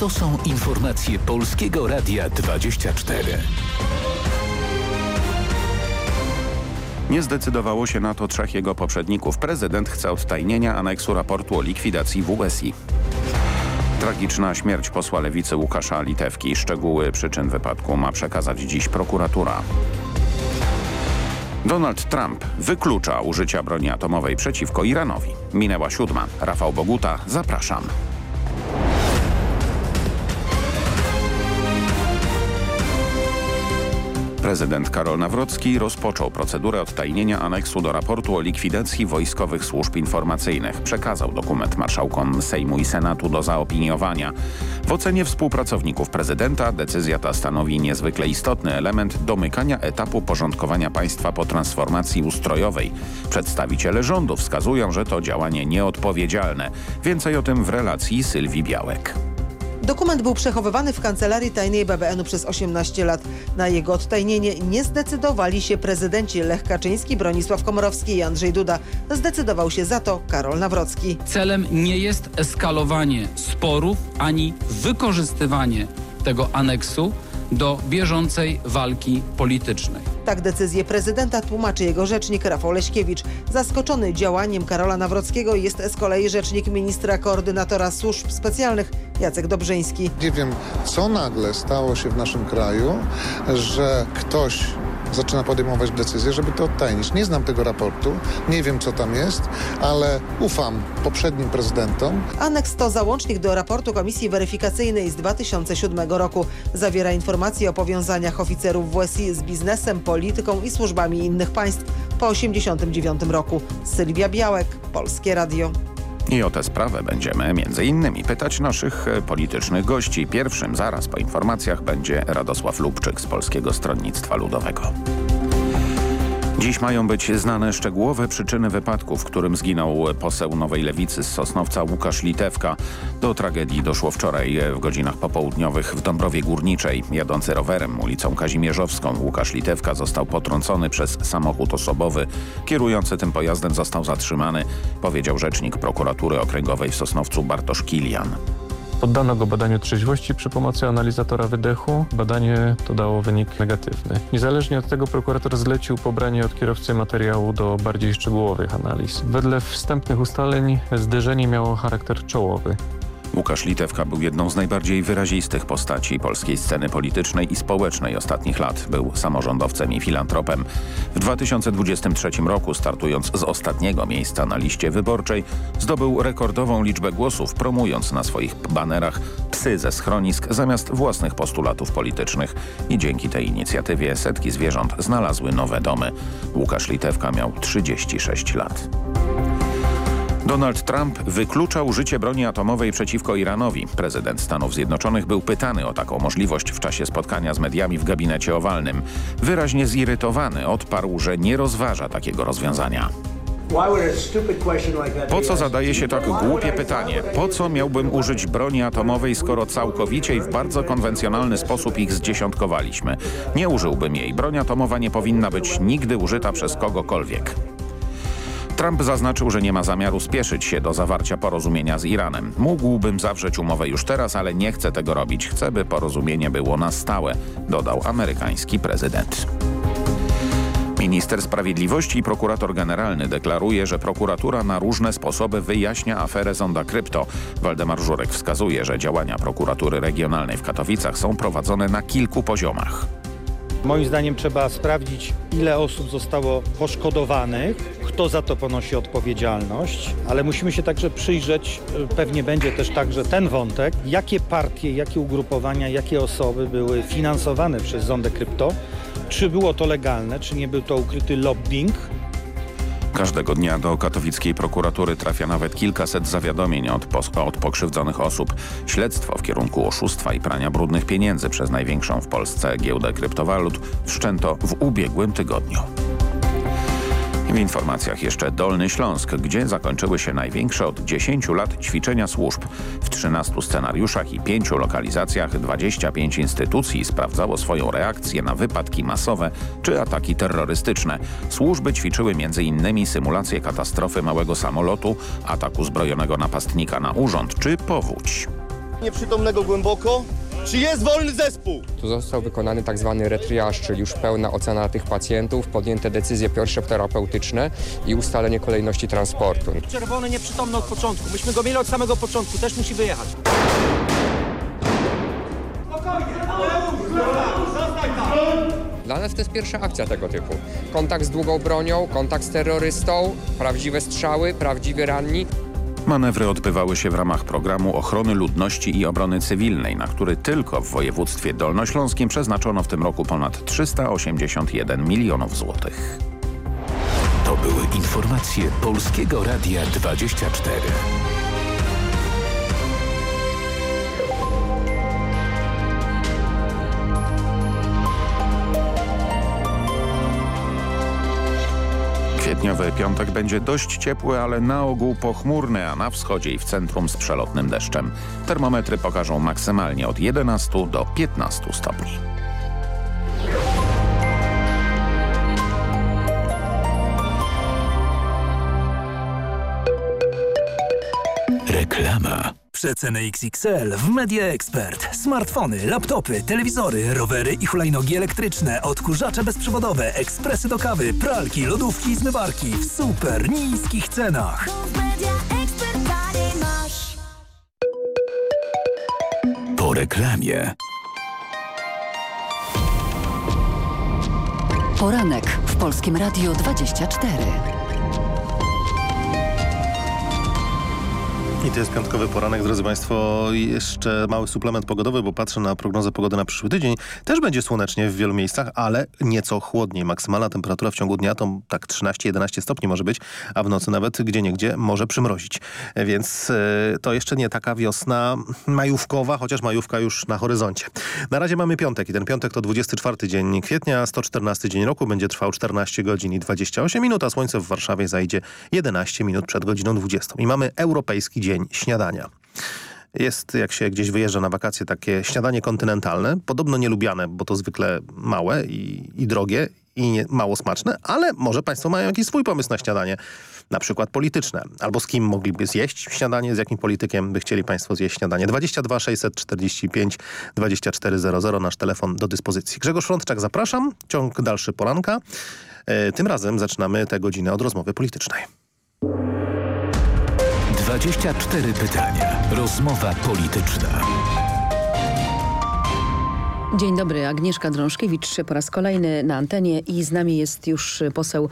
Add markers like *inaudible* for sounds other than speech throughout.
To są informacje Polskiego Radia 24. Nie zdecydowało się na to trzech jego poprzedników. Prezydent chce odtajnienia aneksu raportu o likwidacji WSI. Tragiczna śmierć posła lewicy Łukasza Litewki. Szczegóły przyczyn wypadku ma przekazać dziś prokuratura. Donald Trump wyklucza użycia broni atomowej przeciwko Iranowi. Minęła siódma. Rafał Boguta, zapraszam. Prezydent Karol Nawrocki rozpoczął procedurę odtajnienia aneksu do raportu o likwidacji wojskowych służb informacyjnych. Przekazał dokument marszałkom Sejmu i Senatu do zaopiniowania. W ocenie współpracowników prezydenta decyzja ta stanowi niezwykle istotny element domykania etapu porządkowania państwa po transformacji ustrojowej. Przedstawiciele rządu wskazują, że to działanie nieodpowiedzialne. Więcej o tym w relacji Sylwii Białek. Dokument był przechowywany w kancelarii tajnej BBN-u przez 18 lat. Na jego odtajnienie nie zdecydowali się prezydenci Lech Kaczyński, Bronisław Komorowski i Andrzej Duda. Zdecydował się za to Karol Nawrocki. Celem nie jest eskalowanie sporów ani wykorzystywanie tego aneksu do bieżącej walki politycznej. Tak decyzję prezydenta tłumaczy jego rzecznik Rafał Leśkiewicz. Zaskoczony działaniem Karola Nawrockiego jest z kolei rzecznik ministra koordynatora służb specjalnych Jacek Dobrzyński. Nie wiem, co nagle stało się w naszym kraju, że ktoś zaczyna podejmować decyzje, żeby to odtajnić. Nie znam tego raportu, nie wiem co tam jest, ale ufam poprzednim prezydentom. Aneks to załącznik do raportu Komisji Weryfikacyjnej z 2007 roku. Zawiera informacje o powiązaniach oficerów WSI z biznesem, polityką i służbami innych państw po 1989 roku. Sylwia Białek, Polskie Radio. I o tę sprawę będziemy między innymi pytać naszych e, politycznych gości. Pierwszym zaraz po informacjach będzie Radosław Lubczyk z Polskiego Stronnictwa Ludowego. Dziś mają być znane szczegółowe przyczyny wypadku, w którym zginął poseł Nowej Lewicy z Sosnowca Łukasz Litewka. Do tragedii doszło wczoraj w godzinach popołudniowych w Dąbrowie Górniczej. Jadący rowerem ulicą Kazimierzowską Łukasz Litewka został potrącony przez samochód osobowy. Kierujący tym pojazdem został zatrzymany, powiedział rzecznik prokuratury okręgowej w Sosnowcu Bartosz Kilian. Poddano go badaniu trzeźwości przy pomocy analizatora wydechu. Badanie to dało wynik negatywny. Niezależnie od tego prokurator zlecił pobranie od kierowcy materiału do bardziej szczegółowych analiz. Wedle wstępnych ustaleń zderzenie miało charakter czołowy. Łukasz Litewka był jedną z najbardziej wyrazistych postaci polskiej sceny politycznej i społecznej ostatnich lat. Był samorządowcem i filantropem. W 2023 roku, startując z ostatniego miejsca na liście wyborczej, zdobył rekordową liczbę głosów, promując na swoich banerach psy ze schronisk zamiast własnych postulatów politycznych. I dzięki tej inicjatywie setki zwierząt znalazły nowe domy. Łukasz Litewka miał 36 lat. Donald Trump wykluczał użycie broni atomowej przeciwko Iranowi. Prezydent Stanów Zjednoczonych był pytany o taką możliwość w czasie spotkania z mediami w gabinecie owalnym. Wyraźnie zirytowany odparł, że nie rozważa takiego rozwiązania. Po co zadaje się tak głupie pytanie? Po co miałbym użyć broni atomowej, skoro całkowicie i w bardzo konwencjonalny sposób ich zdziesiątkowaliśmy? Nie użyłbym jej. Broń atomowa nie powinna być nigdy użyta przez kogokolwiek. Trump zaznaczył, że nie ma zamiaru spieszyć się do zawarcia porozumienia z Iranem. Mógłbym zawrzeć umowę już teraz, ale nie chcę tego robić. Chcę, by porozumienie było na stałe, dodał amerykański prezydent. Minister Sprawiedliwości i prokurator generalny deklaruje, że prokuratura na różne sposoby wyjaśnia aferę Zonda Krypto. Waldemar Żurek wskazuje, że działania prokuratury regionalnej w Katowicach są prowadzone na kilku poziomach. Moim zdaniem trzeba sprawdzić, ile osób zostało poszkodowanych, kto za to ponosi odpowiedzialność, ale musimy się także przyjrzeć, pewnie będzie też także ten wątek, jakie partie, jakie ugrupowania, jakie osoby były finansowane przez Zondę Krypto, czy było to legalne, czy nie był to ukryty lobbying, Każdego dnia do katowickiej prokuratury trafia nawet kilkaset zawiadomień od, od, pokrzywdzonych osób. Śledztwo w kierunku oszustwa i prania brudnych pieniędzy przez największą w Polsce giełdę kryptowalut wszczęto w ubiegłym tygodniu. W informacjach jeszcze Dolny Śląsk, gdzie zakończyły się największe od 10 lat ćwiczenia służb. W 13 scenariuszach i 5 lokalizacjach 25 instytucji sprawdzało swoją reakcję na wypadki masowe czy ataki terrorystyczne. Służby ćwiczyły m.in. symulację katastrofy małego samolotu, ataku zbrojonego napastnika na urząd czy powódź. Nieprzytomnego głęboko. Czy jest wolny zespół? Tu został wykonany tak zwany retriaż, czyli już pełna ocena tych pacjentów, podjęte decyzje pierwszoterapeutyczne i ustalenie kolejności transportu. Czerwony nieprzytomny od początku. Myśmy go mieli od samego początku, też musi wyjechać. Dla nas to jest pierwsza akcja tego typu. Kontakt z długą bronią, kontakt z terrorystą, prawdziwe strzały, prawdziwi ranni. Manewry odbywały się w ramach programu ochrony ludności i obrony cywilnej, na który tylko w województwie dolnośląskim przeznaczono w tym roku ponad 381 milionów złotych. To były informacje Polskiego Radia 24. Kwietniowy piątek będzie dość ciepły, ale na ogół pochmurny, a na wschodzie i w centrum z przelotnym deszczem. Termometry pokażą maksymalnie od 11 do 15 stopni. Reklama. Przeceny XXL w Media Expert. Smartfony, laptopy, telewizory, rowery i hulajnogi elektryczne, odkurzacze bezprzewodowe, ekspresy do kawy, pralki, lodówki i zmywarki w super niskich cenach. Po reklamie. Poranek w Polskim Radio 24. I to jest piątkowy poranek, drodzy Państwo. Jeszcze mały suplement pogodowy, bo patrzę na prognozę pogody na przyszły tydzień. Też będzie słonecznie w wielu miejscach, ale nieco chłodniej. Maksymalna temperatura w ciągu dnia to tak 13-11 stopni może być, a w nocy nawet gdzie niegdzie może przymrozić. Więc e, to jeszcze nie taka wiosna majówkowa, chociaż majówka już na horyzoncie. Na razie mamy piątek i ten piątek to 24 dzień kwietnia, 114 dzień roku. Będzie trwał 14 godzin i 28 minut, a słońce w Warszawie zajdzie 11 minut przed godziną 20. I mamy europejski dzień śniadania. Jest, jak się gdzieś wyjeżdża na wakacje, takie śniadanie kontynentalne. Podobno nielubiane, bo to zwykle małe i, i drogie i nie, mało smaczne, ale może Państwo mają jakiś swój pomysł na śniadanie, na przykład polityczne. Albo z kim mogliby zjeść śniadanie, z jakim politykiem by chcieli Państwo zjeść śniadanie. 22 645 2400, nasz telefon do dyspozycji. Grzegorz Frądczak, zapraszam. Ciąg dalszy poranka. E, tym razem zaczynamy tę godzinę od rozmowy politycznej. 24 pytania. Rozmowa polityczna. Dzień dobry, Agnieszka Drążkiewicz po raz kolejny na antenie i z nami jest już poseł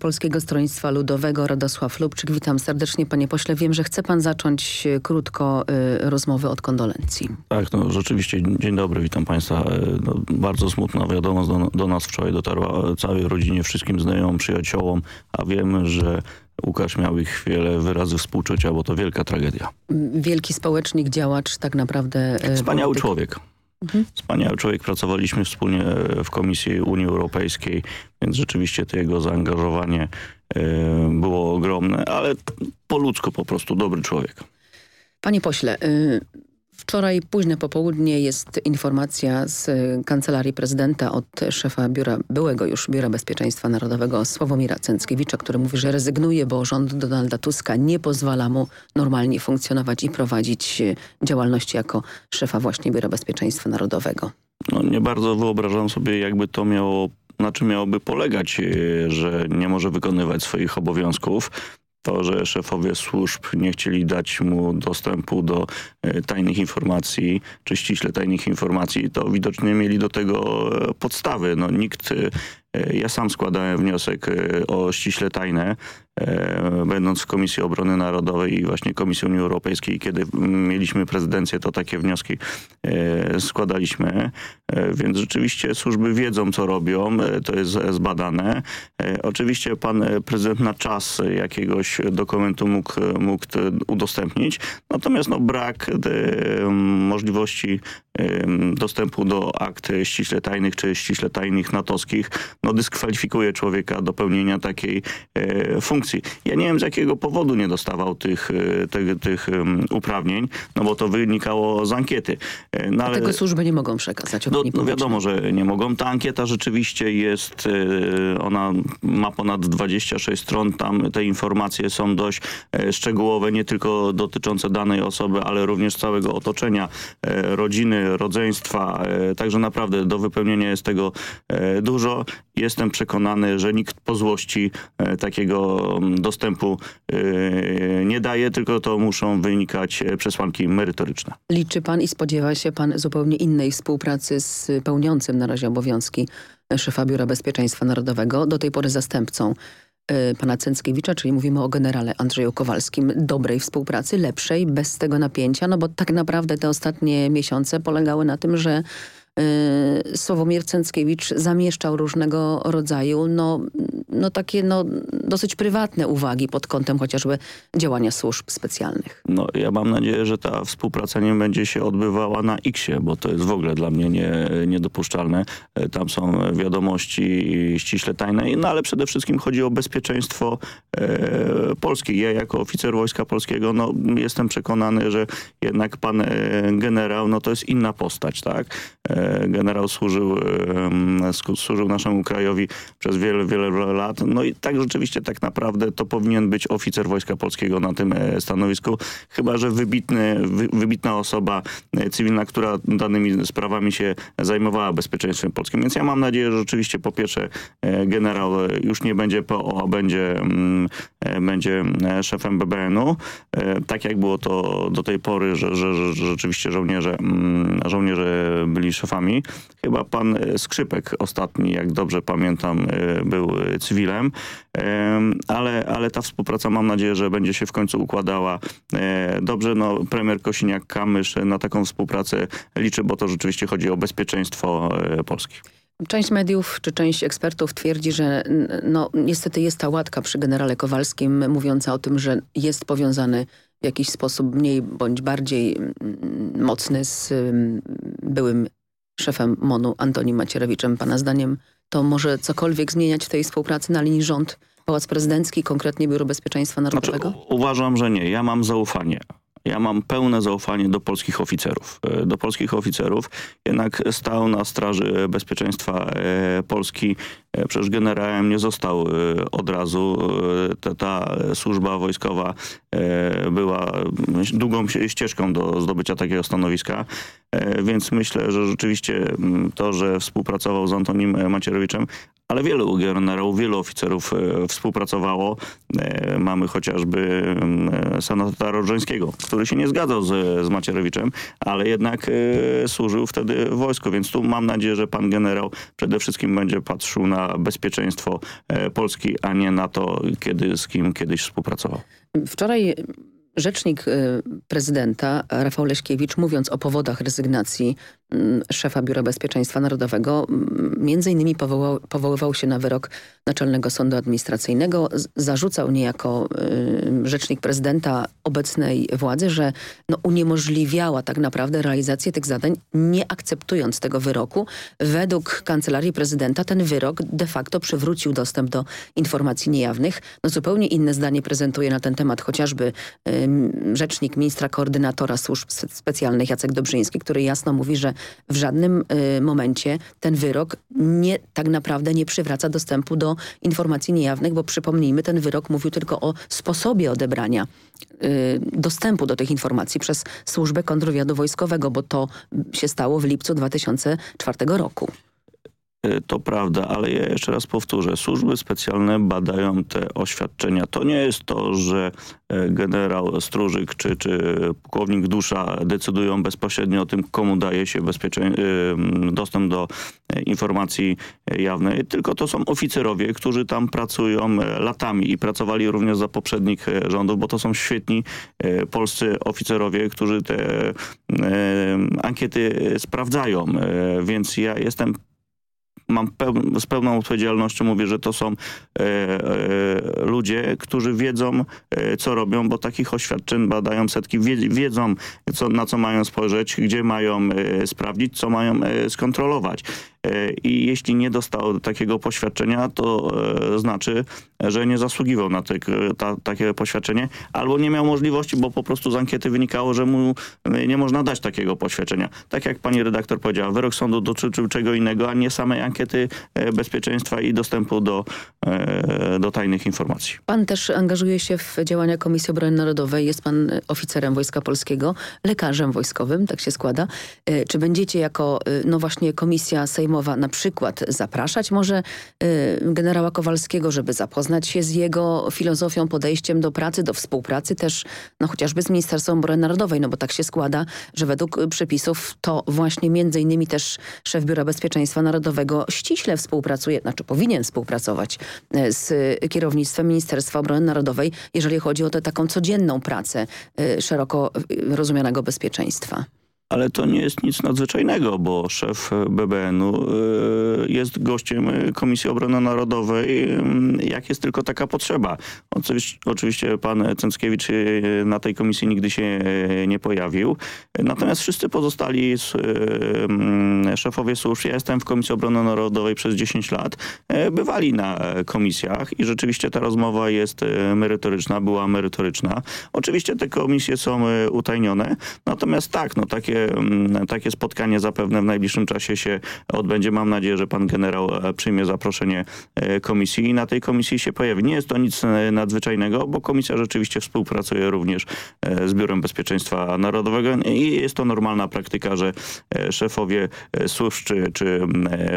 Polskiego Stronnictwa Ludowego Radosław Lubczyk. Witam serdecznie panie pośle. Wiem, że chce pan zacząć krótko y, rozmowy od kondolencji. Tak, no rzeczywiście. Dzień dobry, witam państwa. No, bardzo smutna wiadomość do, do nas wczoraj dotarła całej rodzinie, wszystkim znajomym, przyjaciołom, a wiemy, że Łukasz miał ich wiele wyrazów współczucia, bo to wielka tragedia. Wielki społecznik, działacz, tak naprawdę... Wspaniały polityk. człowiek. Mhm. Wspaniały człowiek. Pracowaliśmy wspólnie w Komisji Unii Europejskiej, więc rzeczywiście to jego zaangażowanie było ogromne, ale po ludzku po prostu dobry człowiek. Panie pośle, Wczoraj późne popołudnie jest informacja z Kancelarii Prezydenta od szefa biura, byłego już Biura Bezpieczeństwa Narodowego Sławomira Cęckiewicza, który mówi, że rezygnuje, bo rząd Donalda Tuska nie pozwala mu normalnie funkcjonować i prowadzić działalności jako szefa właśnie Biura Bezpieczeństwa Narodowego. No nie bardzo wyobrażam sobie, jakby to miało na czym miałoby polegać, że nie może wykonywać swoich obowiązków. To, że szefowie służb nie chcieli dać mu dostępu do tajnych informacji, czy ściśle tajnych informacji, to widocznie mieli do tego podstawy. No, nikt, ja sam składałem wniosek o ściśle tajne, będąc w Komisji Obrony Narodowej i właśnie Komisji Unii Europejskiej, kiedy mieliśmy prezydencję, to takie wnioski składaliśmy, więc rzeczywiście służby wiedzą, co robią, to jest zbadane. Oczywiście pan prezydent na czas jakiegoś dokumentu mógł, mógł udostępnić, natomiast no, brak możliwości dostępu do akt ściśle tajnych czy ściśle tajnych natowskich, no, dyskwalifikuje człowieka do pełnienia takiej funkcji. Ja nie wiem z jakiego powodu nie dostawał tych, tych, tych uprawnień, no bo to wynikało z ankiety. No, ale... Tego służby nie mogą przekazać. No, no wiadomo, że nie mogą. Ta ankieta rzeczywiście jest, ona ma ponad 26 stron, tam te informacje są dość szczegółowe, nie tylko dotyczące danej osoby, ale również całego otoczenia, rodziny, rodzeństwa, także naprawdę do wypełnienia jest tego dużo. Jestem przekonany, że nikt po złości takiego dostępu nie daje, tylko to muszą wynikać przesłanki merytoryczne. Liczy pan i spodziewa się pan zupełnie innej współpracy z pełniącym na razie obowiązki szefa Biura Bezpieczeństwa Narodowego, do tej pory zastępcą pana Cęckiewicza, czyli mówimy o generale Andrzeju Kowalskim, dobrej współpracy, lepszej, bez tego napięcia, no bo tak naprawdę te ostatnie miesiące polegały na tym, że Sławomir Cęckiewicz zamieszczał różnego rodzaju, no, no takie no, dosyć prywatne uwagi pod kątem chociażby działania służb specjalnych. No ja mam nadzieję, że ta współpraca nie będzie się odbywała na X-ie, bo to jest w ogóle dla mnie nie, niedopuszczalne. E, tam są wiadomości ściśle tajne, no ale przede wszystkim chodzi o bezpieczeństwo e, Polski. Ja jako oficer Wojska Polskiego no, jestem przekonany, że jednak pan e, generał no, to jest inna postać, tak? E, generał służył, służył naszemu krajowi przez wiele, wiele lat. No i tak rzeczywiście tak naprawdę to powinien być oficer Wojska Polskiego na tym e, stanowisku. Chyba, że wybitny, wybitna osoba e, cywilna, która danymi sprawami się zajmowała bezpieczeństwem polskim. Więc ja mam nadzieję, że rzeczywiście po pierwsze e, generał już nie będzie PO, a będzie, mm, będzie szefem BBN-u. Tak jak było to do tej pory, że, że, że rzeczywiście żołnierze, mm, żołnierze byli szefami Chyba pan e, Skrzypek ostatni, jak dobrze pamiętam, e, był e, cywilem, ale, ale ta współpraca mam nadzieję, że będzie się w końcu układała dobrze. No, premier Kosiniak-Kamysz na taką współpracę liczy, bo to rzeczywiście chodzi o bezpieczeństwo Polski. Część mediów czy część ekspertów twierdzi, że no, niestety jest ta łatka przy generale Kowalskim mówiąca o tym, że jest powiązany w jakiś sposób mniej bądź bardziej mocny z byłym szefem MONU Antonim Macierewiczem. Pana zdaniem to może cokolwiek zmieniać w tej współpracy na linii rząd Pałac Prezydencki, konkretnie Biuro Bezpieczeństwa Narodowego? Znaczy, uważam, że nie. Ja mam zaufanie. Ja mam pełne zaufanie do polskich oficerów. E, do polskich oficerów jednak stał na straży bezpieczeństwa e, Polski. E, przecież generałem nie został od razu. Ta, ta służba wojskowa była długą ścieżką do zdobycia takiego stanowiska. Więc myślę, że rzeczywiście to, że współpracował z Antonim Macierowiczem, ale wielu generałów, wielu oficerów współpracowało. Mamy chociażby e, senatora Rodrzeńskiego, który się nie zgadzał z, z Macierewiczem, ale jednak służył wtedy wojsku, więc tu mam nadzieję, że pan generał przede wszystkim będzie patrzył na bezpieczeństwo Polski, a nie na to, kiedy z kim kiedyś współpracował. Wczoraj Rzecznik prezydenta Rafał Leśkiewicz mówiąc o powodach rezygnacji Mm, szefa Biura Bezpieczeństwa Narodowego mm, między innymi powoływał się na wyrok Naczelnego Sądu Administracyjnego. Zarzucał niejako y, rzecznik prezydenta obecnej władzy, że no, uniemożliwiała tak naprawdę realizację tych zadań, nie akceptując tego wyroku. Według Kancelarii Prezydenta ten wyrok de facto przywrócił dostęp do informacji niejawnych. No, zupełnie inne zdanie prezentuje na ten temat chociażby y, rzecznik ministra koordynatora służb specjalnych Jacek Dobrzyński, który jasno mówi, że w żadnym y, momencie ten wyrok nie, tak naprawdę nie przywraca dostępu do informacji niejawnych, bo przypomnijmy, ten wyrok mówił tylko o sposobie odebrania y, dostępu do tych informacji przez służbę kontrwywiadu wojskowego, bo to się stało w lipcu 2004 roku. E, to prawda, ale ja jeszcze raz powtórzę. Służby specjalne badają te oświadczenia. To nie jest to, że e, generał Stróżyk czy, czy pułkownik Dusza decydują bezpośrednio o tym, komu daje się e, dostęp do informacji jawnej, tylko to są oficerowie, którzy tam pracują latami i pracowali również za poprzednich rządów, bo to są świetni polscy oficerowie, którzy te ankiety sprawdzają. Więc ja jestem mam peł z pełną odpowiedzialnością mówię, że to są e, e, ludzie, którzy wiedzą, e, co robią, bo takich oświadczeń badają setki, wie, wiedzą, co, na co mają spojrzeć, gdzie mają e, sprawdzić, co mają e, skontrolować. E, I jeśli nie dostał takiego poświadczenia, to znaczy, że nie zasługiwał na te, ta, takie poświadczenie, albo nie miał możliwości, bo po prostu z ankiety wynikało, że mu nie można dać takiego poświadczenia. Tak jak pani redaktor powiedziała, wyrok sądu dotyczył czego innego, a nie samej ankiety bezpieczeństwa i dostępu do, do tajnych informacji. Pan też angażuje się w działania Komisji Obrony Narodowej. Jest pan oficerem Wojska Polskiego, lekarzem wojskowym, tak się składa. Czy będziecie jako, no właśnie, Komisja Sejmowa na przykład zapraszać może generała Kowalskiego, żeby zapoznać się z jego filozofią, podejściem do pracy, do współpracy też, no chociażby z Ministerstwem Obrony Narodowej, no bo tak się składa, że według przepisów to właśnie między innymi też szef Biura Bezpieczeństwa Narodowego ściśle współpracuje, znaczy powinien współpracować z kierownictwem Ministerstwa Obrony Narodowej, jeżeli chodzi o tę taką codzienną pracę szeroko rozumianego bezpieczeństwa. Ale to nie jest nic nadzwyczajnego, bo szef BBN-u jest gościem Komisji Obrony Narodowej, jak jest tylko taka potrzeba. Oczywiście, pan Cęckiewicz na tej komisji nigdy się nie pojawił. Natomiast wszyscy pozostali szefowie służb, ja jestem w Komisji Obrony Narodowej przez 10 lat, bywali na komisjach i rzeczywiście ta rozmowa jest merytoryczna, była merytoryczna. Oczywiście te komisje są utajnione, natomiast tak, no takie takie spotkanie zapewne w najbliższym czasie się odbędzie. Mam nadzieję, że pan generał przyjmie zaproszenie komisji i na tej komisji się pojawi. Nie jest to nic nadzwyczajnego, bo komisja rzeczywiście współpracuje również z Biurem Bezpieczeństwa Narodowego i jest to normalna praktyka, że szefowie służb czy, czy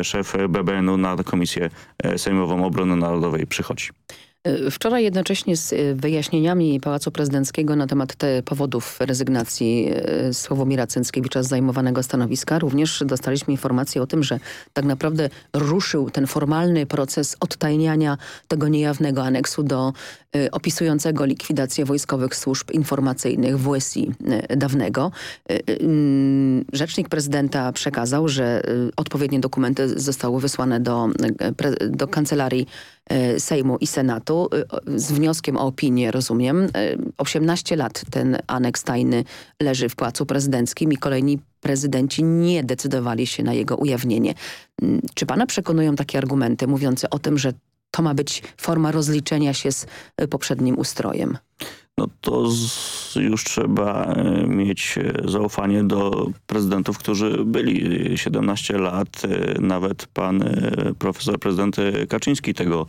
szef BBN-u na Komisję Sejmową Obrony Narodowej przychodzi. Wczoraj jednocześnie z wyjaśnieniami Pałacu Prezydenckiego na temat powodów rezygnacji Sławomira Cęckiewicza z zajmowanego stanowiska również dostaliśmy informację o tym, że tak naprawdę ruszył ten formalny proces odtajniania tego niejawnego aneksu do opisującego likwidację wojskowych służb informacyjnych WSI dawnego. Rzecznik prezydenta przekazał, że odpowiednie dokumenty zostały wysłane do, do kancelarii Sejmu i Senatu z wnioskiem o opinię, rozumiem. 18 lat ten aneks tajny leży w Pałacu Prezydenckim i kolejni prezydenci nie decydowali się na jego ujawnienie. Czy pana przekonują takie argumenty mówiące o tym, że to ma być forma rozliczenia się z poprzednim ustrojem? no to z, już trzeba mieć zaufanie do prezydentów, którzy byli 17 lat. Nawet pan profesor prezydent Kaczyński tego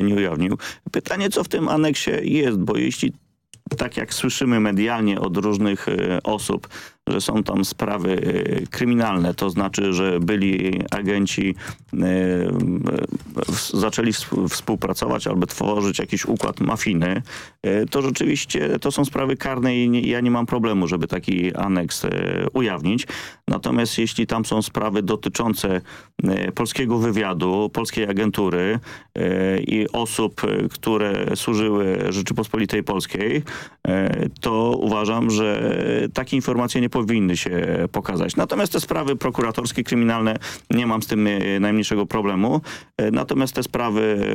nie ujawnił. Pytanie, co w tym aneksie jest, bo jeśli tak jak słyszymy medialnie od różnych osób, że są tam sprawy kryminalne, to znaczy, że byli agenci zaczęli współpracować albo tworzyć jakiś układ mafijny, to rzeczywiście to są sprawy karne i ja nie mam problemu, żeby taki aneks ujawnić. Natomiast jeśli tam są sprawy dotyczące polskiego wywiadu, polskiej agentury i osób, które służyły Rzeczypospolitej Polskiej, to uważam, że takie informacje nie powinny się pokazać. Natomiast te sprawy prokuratorskie, kryminalne, nie mam z tym najmniejszego problemu. Natomiast te sprawy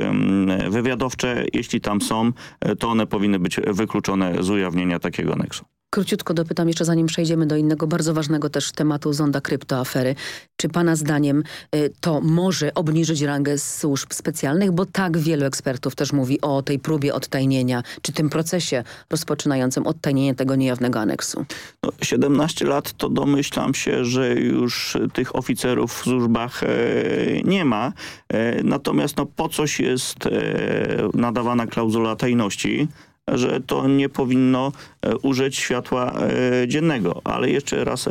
wywiadowcze, jeśli tam są, to one powinny być wykluczone z ujawnienia takiego aneksu. Króciutko dopytam jeszcze zanim przejdziemy do innego bardzo ważnego też tematu zonda kryptoafery. Czy pana zdaniem to może obniżyć rangę służb specjalnych? Bo tak wielu ekspertów też mówi o tej próbie odtajnienia, czy tym procesie rozpoczynającym odtajnienie tego niejawnego aneksu. No, 17 lat to domyślam się, że już tych oficerów w służbach e, nie ma. E, natomiast no, po coś jest e, nadawana klauzula tajności? Że to nie powinno użyć światła dziennego. Ale jeszcze raz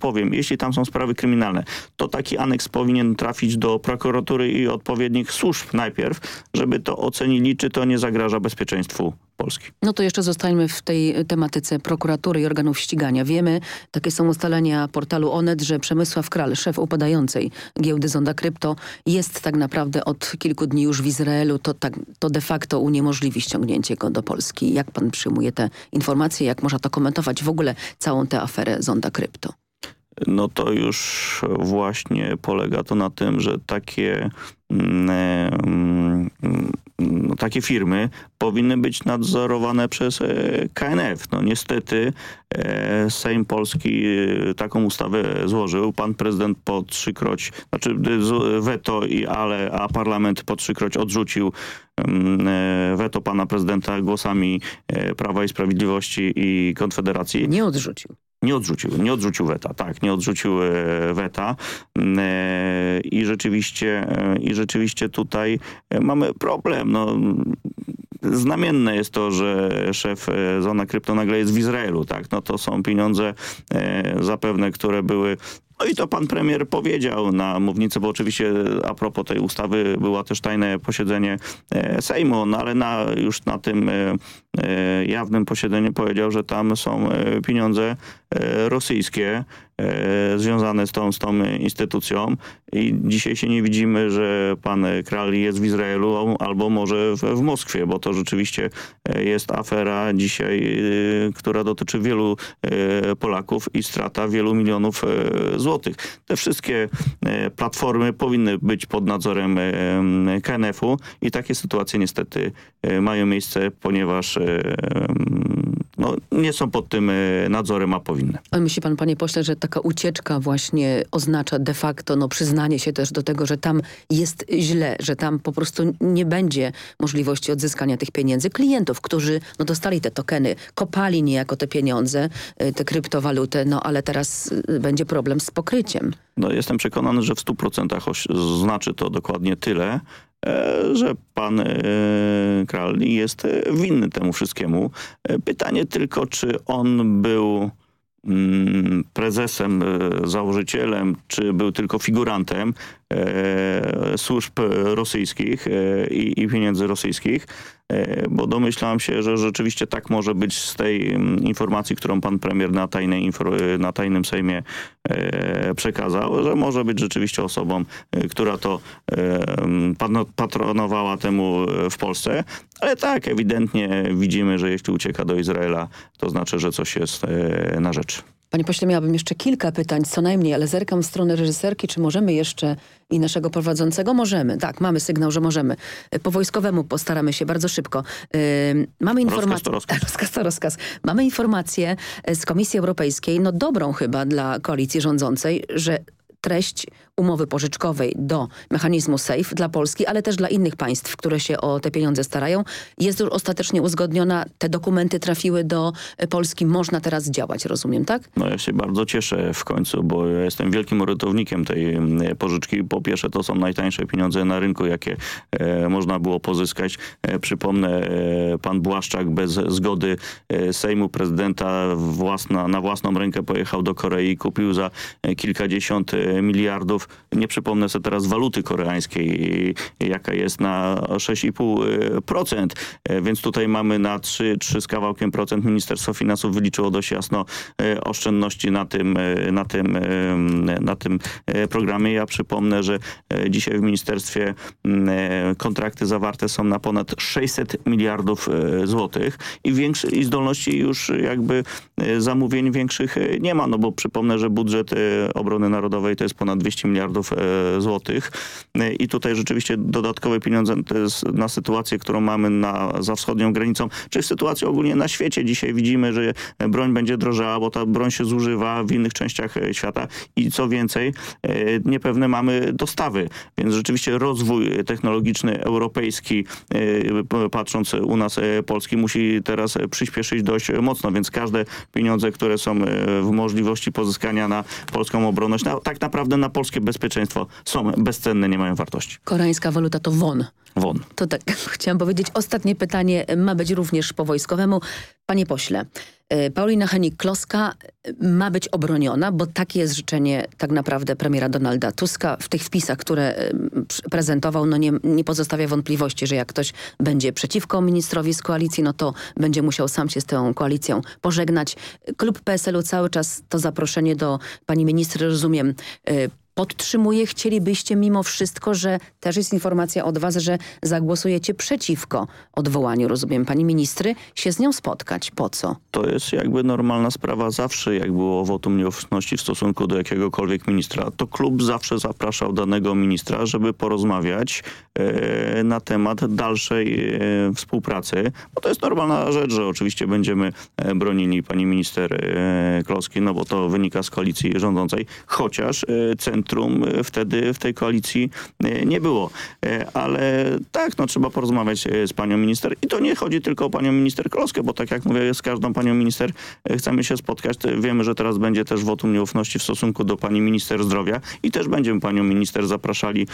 powiem, jeśli tam są sprawy kryminalne, to taki aneks powinien trafić do prokuratury i odpowiednich służb najpierw, żeby to ocenili, czy to nie zagraża bezpieczeństwu Polski. No to jeszcze zostańmy w tej tematyce prokuratury i organów ścigania. Wiemy, takie są ustalenia portalu Onet, że Przemysław Kral, szef upadającej giełdy Zonda Krypto, jest tak naprawdę od kilku dni już w Izraelu. To, tak, to de facto uniemożliwi ściągnięcie go do Polski. Jak pan przyjmuje te informacje? Jak można to komentować w ogóle całą tę aferę Zonda Krypto? No to już właśnie polega to na tym, że takie mm, mm, no, takie firmy powinny być nadzorowane przez e, KNF. No niestety e, Sejm Polski e, taką ustawę złożył. Pan prezydent po trzykroć, znaczy weto, i, ale, a parlament po trzykroć odrzucił mm, weto pana prezydenta głosami Prawa i Sprawiedliwości i Konfederacji. Nie odrzucił. Nie odrzucił, nie odrzucił weta, tak, nie odrzucił e, weta mm, e, i rzeczywiście, e, i rzeczywiście tutaj mamy problem. No, znamienne jest to, że szef Zona Krypto nagle jest w Izraelu, tak? No to są pieniądze zapewne, które były no i to pan premier powiedział na mównicy, bo oczywiście a propos tej ustawy było też tajne posiedzenie Sejmu, no ale na, już na tym jawnym posiedzeniu powiedział, że tam są pieniądze rosyjskie. e, związane z tą, z tą instytucją i dzisiaj się nie widzimy, że pan Kral jest w Izraelu albo może w, w Moskwie, bo to rzeczywiście e, jest afera dzisiaj, e, która dotyczy wielu Polaków i strata wielu milionów złotych. Te wszystkie platformy powinny być pod nadzorem KNF-u i takie sytuacje niestety mają miejsce, ponieważ no, nie są pod tym nadzorem, a powinny. Ale myśli pan, panie pośle, że taka ucieczka właśnie oznacza de facto no, przyznanie się też do tego, że tam jest źle, że tam po prostu nie będzie możliwości odzyskania tych pieniędzy. Klientów, którzy no, dostali te tokeny, kopali niejako te pieniądze, y, te kryptowaluty, no ale teraz y, będzie problem z pokryciem. No, jestem przekonany, że w 100% znaczy to dokładnie tyle, E, że pan e, Kral jest winny temu wszystkiemu. E, pytanie tylko, czy on był mm, prezesem, założycielem, czy był tylko figurantem służb rosyjskich i, i pieniędzy rosyjskich. E, bo domyślam się, że rzeczywiście tak może być z tej mm, informacji, którą pan premier na, tajnej, na tajnym sejmie e, przekazał, że może być rzeczywiście osobą, e, która to mm, patronowała temu w Polsce. Ale tak, ewidentnie widzimy, że jeśli ucieka do Izraela, to znaczy, że coś jest na rzecz. Panie pośle, miałabym jeszcze kilka pytań, co najmniej, ale zerkam w stronę reżyserki, czy możemy jeszcze i naszego prowadzącego? Możemy, tak, mamy sygnał, że możemy. Po wojskowemu postaramy się bardzo szybko. Yy, mamy informację... Rozkaz rozkaz. *laughs* rozkaz to rozkaz. Mamy informację z Komisji Europejskiej, no dobrą chyba dla koalicji rządzącej, że treść umowy pożyczkowej do mechanizmu SAFE dla Polski, ale też dla innych państw, które się o te pieniądze starają, jest już ostatecznie uzgodniona. Te dokumenty trafiły do Polski. Można teraz działać, rozumiem, tak? No ja się bardzo cieszę w końcu, bo ja jestem wielkim orędownikiem tej mm, pożyczki. Po pierwsze to są najtańsze pieniądze na rynku, jakie e, można było pozyskać. E, przypomnę, e, pan Błaszczak bez zgody e, Sejmu prezydenta własna, na własną rękę pojechał do Korei i kupił za e, kilkadziesiąt e, Nie przypomnę sobie teraz waluty koreańskiej, jaka jest na 6,5%. E, więc tutaj mamy na 3, 3 z kawałkiem procent. Ministerstwo Finansów wyliczyło dość jasno e, oszczędności na tym, e, na tym, na tym programie. Ja przypomnę, że dzisiaj w ministerstwie kontrakty zawarte są na ponad 600 miliardów złotych i, większy, i zdolności już jakby zamówień większych nie ma, no bo przypomnę, że budżet obrony narodowej to jest ponad 200 miliardów e, złotych. E, i tutaj rzeczywiście dodatkowe pieniądze jest na sytuację, którą mamy na, za wschodnią granicą, czy w sytuacji ogólnie na świecie. Dzisiaj widzimy, że broń będzie drożała, bo ta broń się zużywa w innych częściach e, świata. I co więcej, niepewne mamy dostawy, więc rzeczywiście rozwój technologiczny europejski, patrząc u nas Polski, musi teraz przyspieszyć dość mocno, więc każde pieniądze, które są w możliwości pozyskania na polską obronność, no, tak naprawdę na polskie bezpieczeństwo są bezcenne, nie mają wartości. Koreańska waluta to won. Won. To tak, *laughs* chciałam powiedzieć. Ostatnie pytanie ma być również po wojskowemu. Panie pośle, e, Paulina Henik-Kloska e, ma być obroniona, bo takie jest życzenie tak naprawdę premiera Donalda Tuska. W tych wpisach, które e, prezentował, no nie, nie pozostawia wątpliwości, że jak ktoś będzie przeciwko ministrowi z koalicji, no to będzie musiał sam się z tą koalicją pożegnać. Klub PSL-u cały czas to zaproszenie do pani ministry, rozumiem, podtrzymuje. Chcielibyście mimo wszystko, że też jest informacja od was, że zagłosujecie przeciwko odwołaniu, rozumiem, pani ministry, się z nią spotkać. Po co? To jest jakby normalna sprawa zawsze, jak było wotum nieufności w stosunku do jakiegokolwiek ministra. To klub zawsze zapraszał danego ministra, żeby porozmawiać e, na temat dalszej e, współpracy. Bo to jest normalna rzecz, że oczywiście będziemy e, bronili pani minister e, Kloski, no bo to wynika z koalicji rządzącej, chociaż e, centrum e, wtedy w tej koalicji e, nie było. E, ale tak, no trzeba porozmawiać z panią minister i to nie chodzi tylko o panią minister Kloskę, bo tak jak mówię, z każdą panią minister chcemy się spotkać. Wiemy, że teraz będzie też wotum nieufności w stosunku do pani minister zdrowia i też będziemy panią minister zapraszali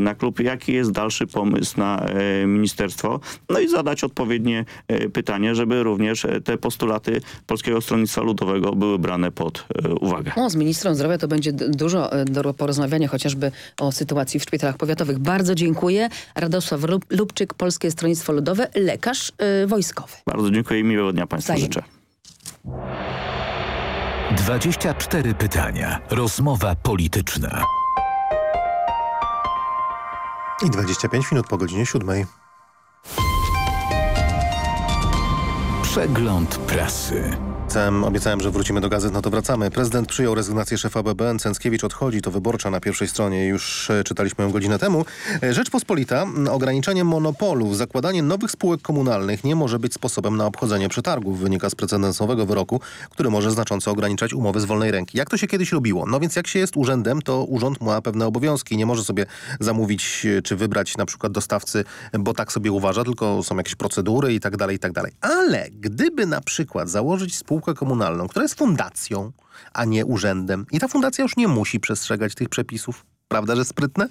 na klub. Jaki jest dalszy pomysł na ministerstwo? No i zadać odpowiednie pytanie, żeby również te postulaty Polskiego Stronnictwa Ludowego były brane pod uwagę. O, z ministrem zdrowia to będzie dużo do porozmawiania, chociażby o sytuacji w szpitalach powiatowych. Bardzo dziękuję. Radosław Lub- Lubczyk, Polskie Stronnictwo Ludowe, lekarz e, wojskowy. Bardzo dziękuję i miłego dnia Państwu Wzajemnie. życzę. 24 pytania. Rozmowa polityczna. I 25 minut po godzinie 7. Przegląd prasy. Obiecałem, obiecałem, że wrócimy do gazet, no to wracamy. Prezydent przyjął rezygnację szefa BBN. Cęckiewicz odchodzi, to wyborcza na pierwszej stronie. Już e, czytaliśmy ją godzinę temu. E, Rzeczpospolita, ograniczenie monopolów, zakładanie nowych spółek komunalnych nie może być sposobem na obchodzenie przetargów. Wynika z precedensowego wyroku, który może znacząco ograniczać umowy z wolnej ręki. Jak to się kiedyś robiło? No więc jak się jest urzędem, to urząd ma pewne obowiązki. Nie może sobie zamówić e, czy wybrać na przykład dostawcy, bo tak sobie uważa, tylko są jakieś procedury i tak dalej, i tak dalej. Ale gdyby na przykład założyć spółkę komunalną, która jest fundacją, a nie urzędem i ta fundacja już nie musi przestrzegać tych przepisów, prawda, że sprytne?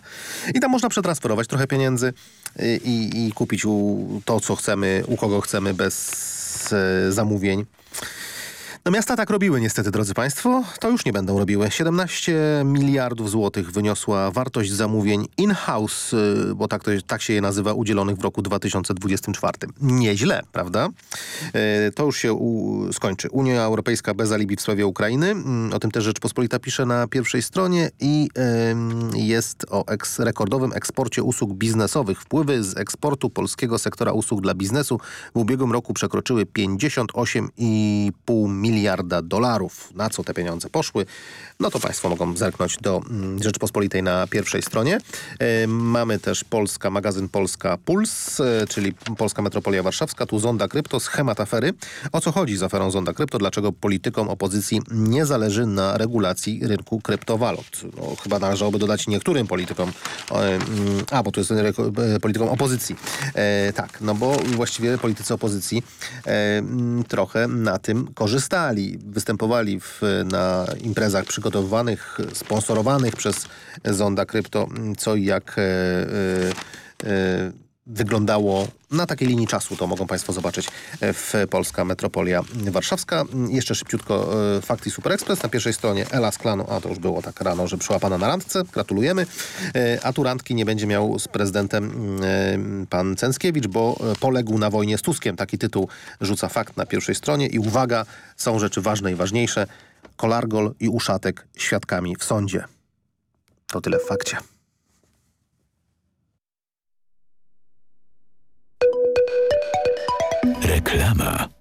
I tam można przetransferować trochę pieniędzy y, i, i kupić u, to, co chcemy, u kogo chcemy bez e, zamówień. No miasta tak robiły niestety, drodzy Państwo. To już nie będą robiły. 17 miliardów złotych wyniosła wartość zamówień in-house, y, bo tak, to, tak się je nazywa, udzielonych w roku 2024. Nieźle, prawda? Y, To już się skończy. Unia Europejska bez alibi w sprawie Ukrainy. Mm, O tym też Rzeczpospolita pisze na pierwszej stronie i jest o eks rekordowym eksporcie usług biznesowych. Wpływy z eksportu polskiego sektora usług dla biznesu w ubiegłym roku przekroczyły 58,5 miliarda dolarów. Na co te pieniądze poszły? No to Państwo mogą zerknąć do mm, Rzeczpospolitej na pierwszej stronie. E, mamy też Polska, magazyn Polska Puls, e, czyli Polska Metropolia Warszawska. Tu Zonda Krypto, schemat afery. O co chodzi z aferą Zonda Krypto? Dlaczego politykom opozycji nie zależy na regulacji rynku kryptowalut? No, chyba należałoby dodać niektórym politykom, e, mm, a bo to jest politykom opozycji. Tak, no bo właściwie politycy opozycji mm, trochę na tym korzystali. Występowali w, na imprezach przygotowywanych, sponsorowanych przez Zonda Krypto, co i jak e, e, e, wyglądało na takiej linii czasu. To mogą Państwo zobaczyć e, w Polska Metropolia Warszawska. Jeszcze szybciutko e, Fakty Super Express. Na pierwszej stronie Ela z klanu, a to już było tak rano, że przyłapana na randce. Gratulujemy. E, A tu randki nie będzie miał z prezydentem pan Cęckiewicz, bo poległ na wojnie z Tuskiem. Taki tytuł rzuca fakt na pierwszej stronie. I uwaga, są rzeczy ważne i ważniejsze. Kolargol i Uszatek świadkami w sądzie. To tyle w fakcie. Reklama.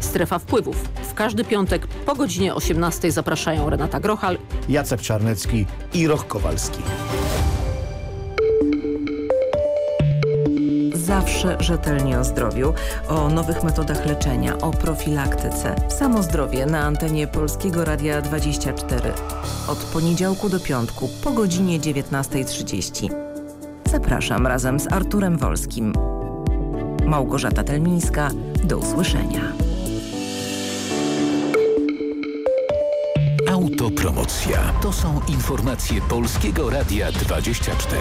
Strefa wpływów. W każdy piątek po godzinie 18 zapraszają Renata Grochal, Jacek Czarnecki i Roch Kowalski. Zawsze rzetelnie o zdrowiu, o nowych metodach leczenia, o profilaktyce. Samo zdrowie na antenie Polskiego Radia 24. Od poniedziałku do piątku po godzinie 19.30. Zapraszam razem z Arturem Wolskim. Małgorzata Telmińska. Do usłyszenia. Autopromocja. To są informacje Polskiego Radia 24.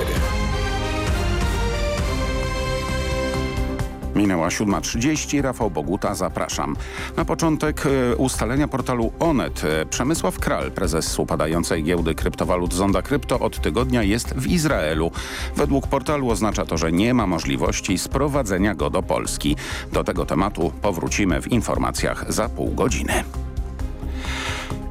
Minęła 7.30, Rafał Boguta, zapraszam. Na początek e, ustalenia portalu Onet. E, Przemysław Kral, prezes upadającej giełdy kryptowalut Zonda Krypto od tygodnia jest w Izraelu. Według portalu oznacza to, że nie ma możliwości sprowadzenia go do Polski. Do tego tematu powrócimy w informacjach za pół godziny.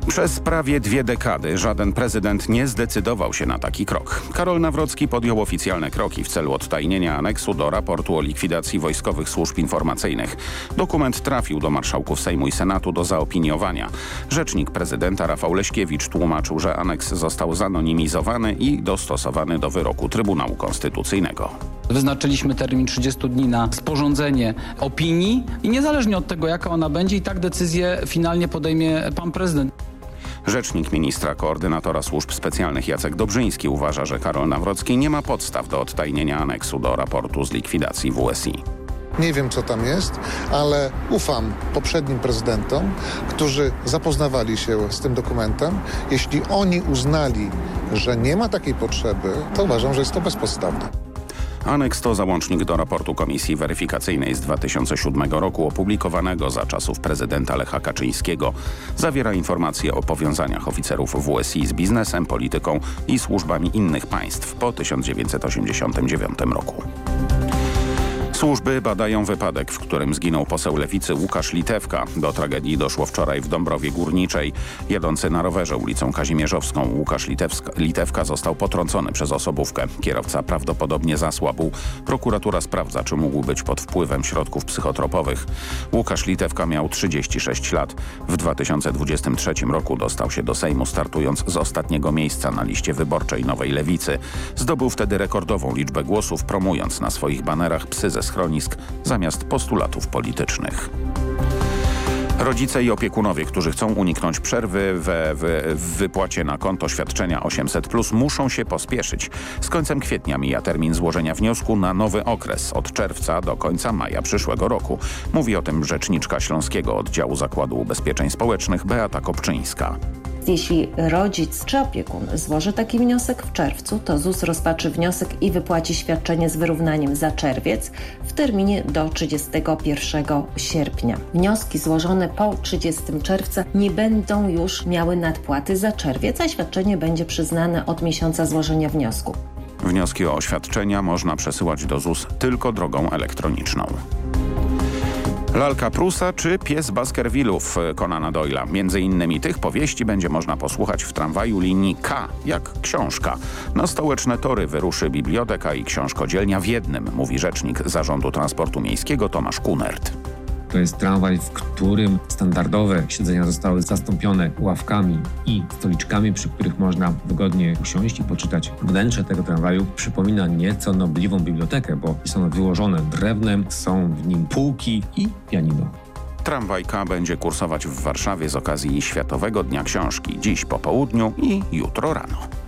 Przez prawie dwie dekady żaden prezydent nie zdecydował się na taki krok. Karol Nawrocki podjął oficjalne kroki w celu odtajnienia aneksu do raportu o likwidacji wojskowych służb informacyjnych. Dokument trafił do marszałków Sejmu i Senatu do zaopiniowania. Rzecznik prezydenta Rafał Leśkiewicz tłumaczył, że aneks został zanonimizowany i dostosowany do wyroku Trybunału Konstytucyjnego. Wyznaczyliśmy termin 30 dni na sporządzenie opinii i niezależnie od tego, jaka ona będzie, i tak decyzję finalnie podejmie pan prezydent. Rzecznik ministra koordynatora służb specjalnych Jacek Dobrzyński uważa, że Karol Nawrocki nie ma podstaw do odtajnienia aneksu do raportu z likwidacji WSI. Nie wiem, co tam jest, ale ufam poprzednim prezydentom, którzy zapoznawali się z tym dokumentem. Jeśli oni uznali, że nie ma takiej potrzeby, to uważam, że jest to bezpodstawne. Aneks to załącznik do raportu Komisji Weryfikacyjnej z 2007 roku opublikowanego za czasów prezydenta Lecha Kaczyńskiego. Zawiera informacje o powiązaniach oficerów WSI z biznesem, polityką i służbami innych państw po 1989 roku. Służby badają wypadek, w którym zginął poseł Lewicy Łukasz Litewka. Do tragedii doszło wczoraj w Dąbrowie Górniczej. Jedący na rowerze ulicą Kazimierzowską Łukasz Litewska, Litewka został potrącony przez osobówkę. Kierowca prawdopodobnie zasłabł. Prokuratura sprawdza, czy mógł być pod wpływem środków psychotropowych. Łukasz Litewka miał 36 lat. W 2023 roku dostał się do Sejmu startując z ostatniego miejsca na liście wyborczej Nowej Lewicy. Zdobył wtedy rekordową liczbę głosów, promując na swoich banerach psy ze schronisk zamiast postulatów politycznych. Rodzice i opiekunowie, którzy chcą uniknąć przerwy we, w, w wypłacie na konto świadczenia 800+, muszą się pospieszyć. Z końcem kwietnia mija termin złożenia wniosku na nowy okres od czerwca do końca maja przyszłego roku. Mówi o tym rzeczniczka Śląskiego Oddziału Zakładu Ubezpieczeń Społecznych Beata Kopczyńska. Jeśli rodzic czy opiekun złoży taki wniosek w czerwcu, to ZUS rozpatrzy wniosek i wypłaci świadczenie z wyrównaniem za czerwiec w terminie do 31 sierpnia. Wnioski złożone po 30 czerwca nie będą już miały nadpłaty za czerwiec, a świadczenie będzie przyznane od miesiąca złożenia wniosku. Wnioski o oświadczenia można przesyłać do ZUS tylko drogą elektroniczną. Lalka Prusa czy Pies Baskervillów Conana Doyla. Między innymi tych powieści będzie można posłuchać w tramwaju linii K, jak książka. Na stołeczne tory wyruszy biblioteka i książkodzielnia w jednym, mówi rzecznik Zarządu Transportu Miejskiego Tomasz Kunert. To jest tramwaj, w którym standardowe siedzenia zostały zastąpione ławkami i stoliczkami, przy których można wygodnie usiąść i poczytać. Wnętrze tego tramwaju przypomina nieco nobliwą bibliotekę, bo jest ono wyłożone drewnem, są w nim półki i pianino. Tramwaj K będzie kursować w Warszawie z okazji Światowego Dnia Książki dziś po południu i jutro rano.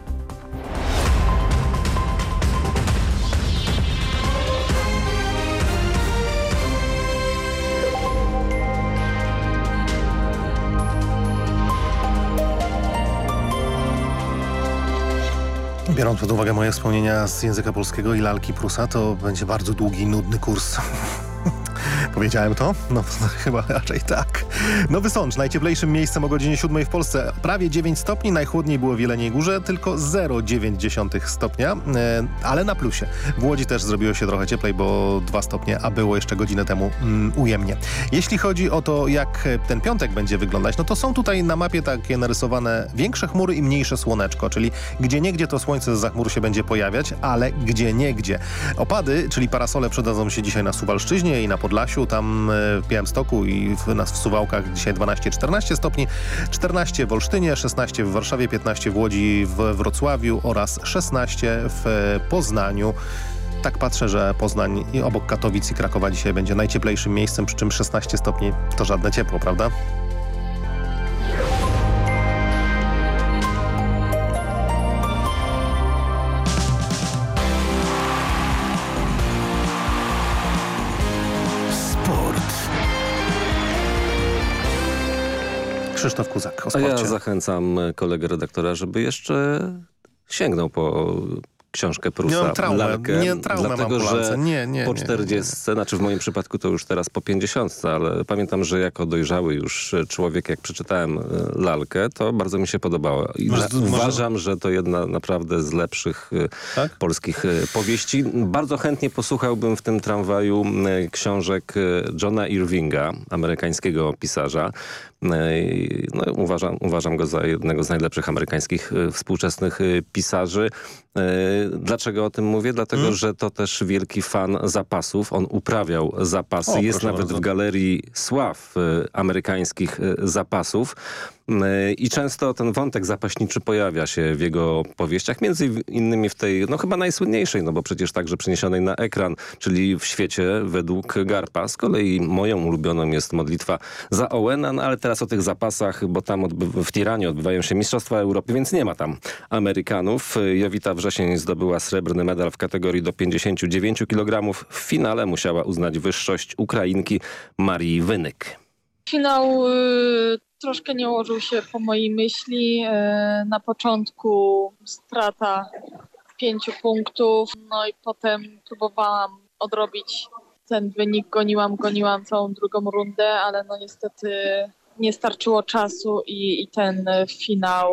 Biorąc pod uwagę moje wspomnienia z języka polskiego i lalki Prusa, to będzie bardzo długi, nudny kurs. *laughs* Powiedziałem to? No, *laughs* chyba raczej tak. Nowy Sącz, najcieplejszym miejscem o godzinie 7 w Polsce. Prawie 9 stopni, najchłodniej było w Jeleniej Górze, tylko 0,9 stopnia, e, ale na plusie. W Łodzi też zrobiło się trochę cieplej, bo 2 stopnie, a było jeszcze godzinę temu mm, ujemnie. Jeśli chodzi o to, jak ten piątek będzie wyglądać, no to są tutaj na mapie takie narysowane większe chmury i mniejsze słoneczko, czyli gdzie niegdzie to słońce z chmur się będzie pojawiać, ale gdzie niegdzie. Opady, czyli parasole przydadzą się dzisiaj na Suwalszczyźnie i na Podlasiu, tam e, w Białymstoku i w nas w Suwałkach dzisiaj 12-14 stopni, 14 w Olsztynie, 16 w Warszawie, 15 w Łodzi, w Wrocławiu oraz 16 w Poznaniu. Tak patrzę, że Poznań obok Katowic i Krakowa dzisiaj będzie najcieplejszym miejscem, przy czym 16 stopni to żadne ciepło, prawda? Krzysztof Kuzak o A ja zachęcam kolegę redaktora, żeby jeszcze sięgnął po książkę Prusa. Nie mam traumę, lalkę, nie, traumę dlatego, że Nie, nie, po nie, 40, znaczy w moim przypadku to już teraz po 50, ale pamiętam, że jako dojrzały już człowiek, jak przeczytałem e, lalkę, to bardzo mi się podobało. I Może- na- może- uważam, że to jedna naprawdę z lepszych e, Tak? polskich e, powieści. Bardzo chętnie posłuchałbym w tym tramwaju e, książek e, Johna Irvinga, amerykańskiego pisarza. E, No, uważam, uważam go za jednego z najlepszych amerykańskich e, współczesnych e, pisarzy. Dlaczego o tym mówię? Dlatego, Hmm? że to też wielki fan zapasów. On uprawiał zapasy. O, Jest nawet bardzo. w galerii sław amerykańskich zapasów. I często ten wątek zapaśniczy pojawia się w jego powieściach, między innymi w tej, no chyba najsłynniejszej, no bo przecież także przeniesionej na ekran, czyli w świecie według Garpa. Z kolei moją ulubioną jest modlitwa za Owena, no ale teraz o tych zapasach, bo tam w Tiranie odbywają się Mistrzostwa Europy, więc nie ma tam Amerykanów. Jowita Wrzesień zdobyła srebrny medal w kategorii do 59 kg. W finale musiała uznać wyższość Ukrainki Marii Wynyk. Finał y, troszkę nie ułożył się po mojej myśli. Y, na początku strata pięciu punktów, no i potem próbowałam odrobić ten wynik, goniłam, goniłam całą drugą rundę, ale no niestety nie starczyło czasu i, i ten finał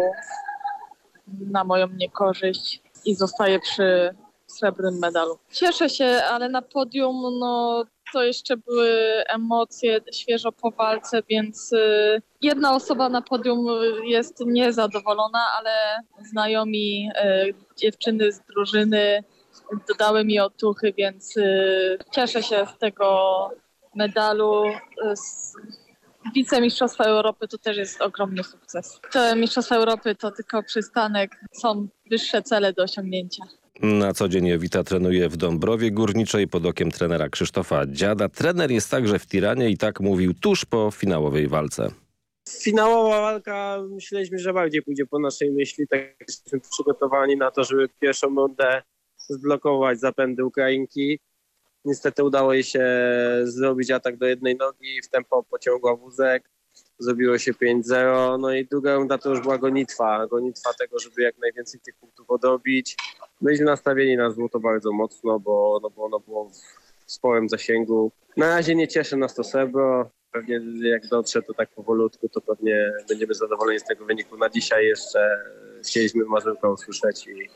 na moją niekorzyść i zostaję przy srebrnym medalu. Cieszę się, ale na podium no, to jeszcze były emocje świeżo po walce, więc y, jedna osoba na podium jest niezadowolona, ale znajomi y, dziewczyny z drużyny dodały mi otuchy, więc y, cieszę się z tego medalu. Wicemistrzostwa Europy to też jest ogromny sukces. Te Mistrzostwa Europy to tylko przystanek, są wyższe cele do osiągnięcia. Na co dzień Jowita trenuje w Dąbrowie Górniczej pod okiem trenera Krzysztofa Dziada. Trener jest także w Tiranie i tak mówił tuż po finałowej walce. Finałowa walka myśleliśmy, że bardziej pójdzie po naszej myśli. Tak jesteśmy przygotowani na to, żeby pierwszą rundę zblokować zapędy Ukrainki. Niestety udało jej się zrobić atak do jednej nogi, w tempo pociągła wózek, zrobiło się 5-0, no i druga runda to już była gonitwa, gonitwa tego, żeby jak najwięcej tych punktów odrobić. Byliśmy nastawieni na złoto bardzo mocno, bo, no, ono było w sporym zasięgu. Na razie nie cieszy nas to srebro, pewnie jak dotrze to tak powolutku, to pewnie będziemy zadowoleni z tego wyniku. Na dzisiaj jeszcze chcieliśmy Mazurka usłyszeć i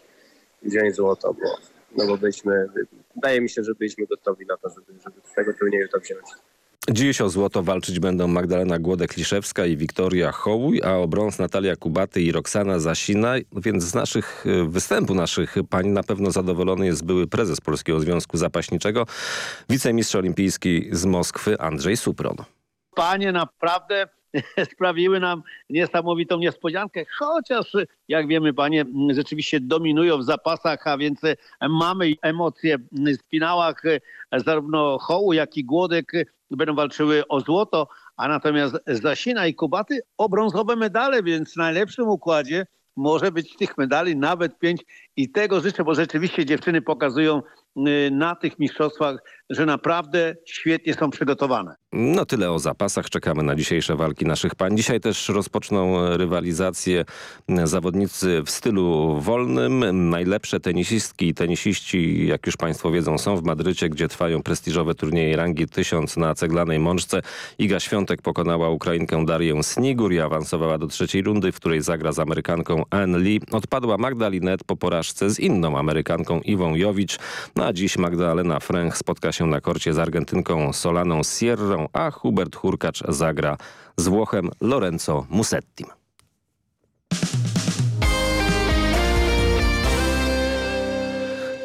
wziąć złoto, bo, no bo byliśmy, wydaje mi się, że byliśmy gotowi na to, żeby, żeby z tego turnieju to wziąć. Dziś o złoto walczyć będą Magdalena Głodek-Liszewska i Wiktoria Hołuj, a o brąz Natalia Kubaty i Roxana Zasina. Więc z naszych występu naszych pań na pewno zadowolony jest były prezes Polskiego Związku Zapaśniczego, wicemistrz olimpijski z Moskwy Andrzej Supron. Panie naprawdę *laughs* sprawiły nam niesamowitą niespodziankę, chociaż jak wiemy panie rzeczywiście dominują w zapasach, a więc mamy emocje w finałach zarówno Hołu jak i Głodek będą walczyły o złoto, a natomiast Zasina i Kubaty o brązowe medale, więc w najlepszym układzie może być tych medali nawet pięć. I tego życzę, bo rzeczywiście dziewczyny pokazują na tych mistrzostwach, że naprawdę świetnie są przygotowane. No tyle o zapasach. Czekamy na dzisiejsze walki naszych pań. Dzisiaj też rozpoczną rywalizację zawodnicy w stylu wolnym. Najlepsze tenisistki i tenisiści, jak już państwo wiedzą, są w Madrycie, gdzie trwają prestiżowe turnieje rangi 1000 na ceglanej mączce. Iga Świątek pokonała Ukrainkę Darię Snigur i awansowała do trzeciej rundy, w której zagra z Amerykanką Ann Lee. Odpadła Magda Linet po porażce z inną Amerykanką Iwą Jowicz. No a dziś Magdalena Fręch spotka się na korcie z Argentynką Solaną Sierrą, a Hubert Hurkacz zagra z Włochem Lorenzo Musettim.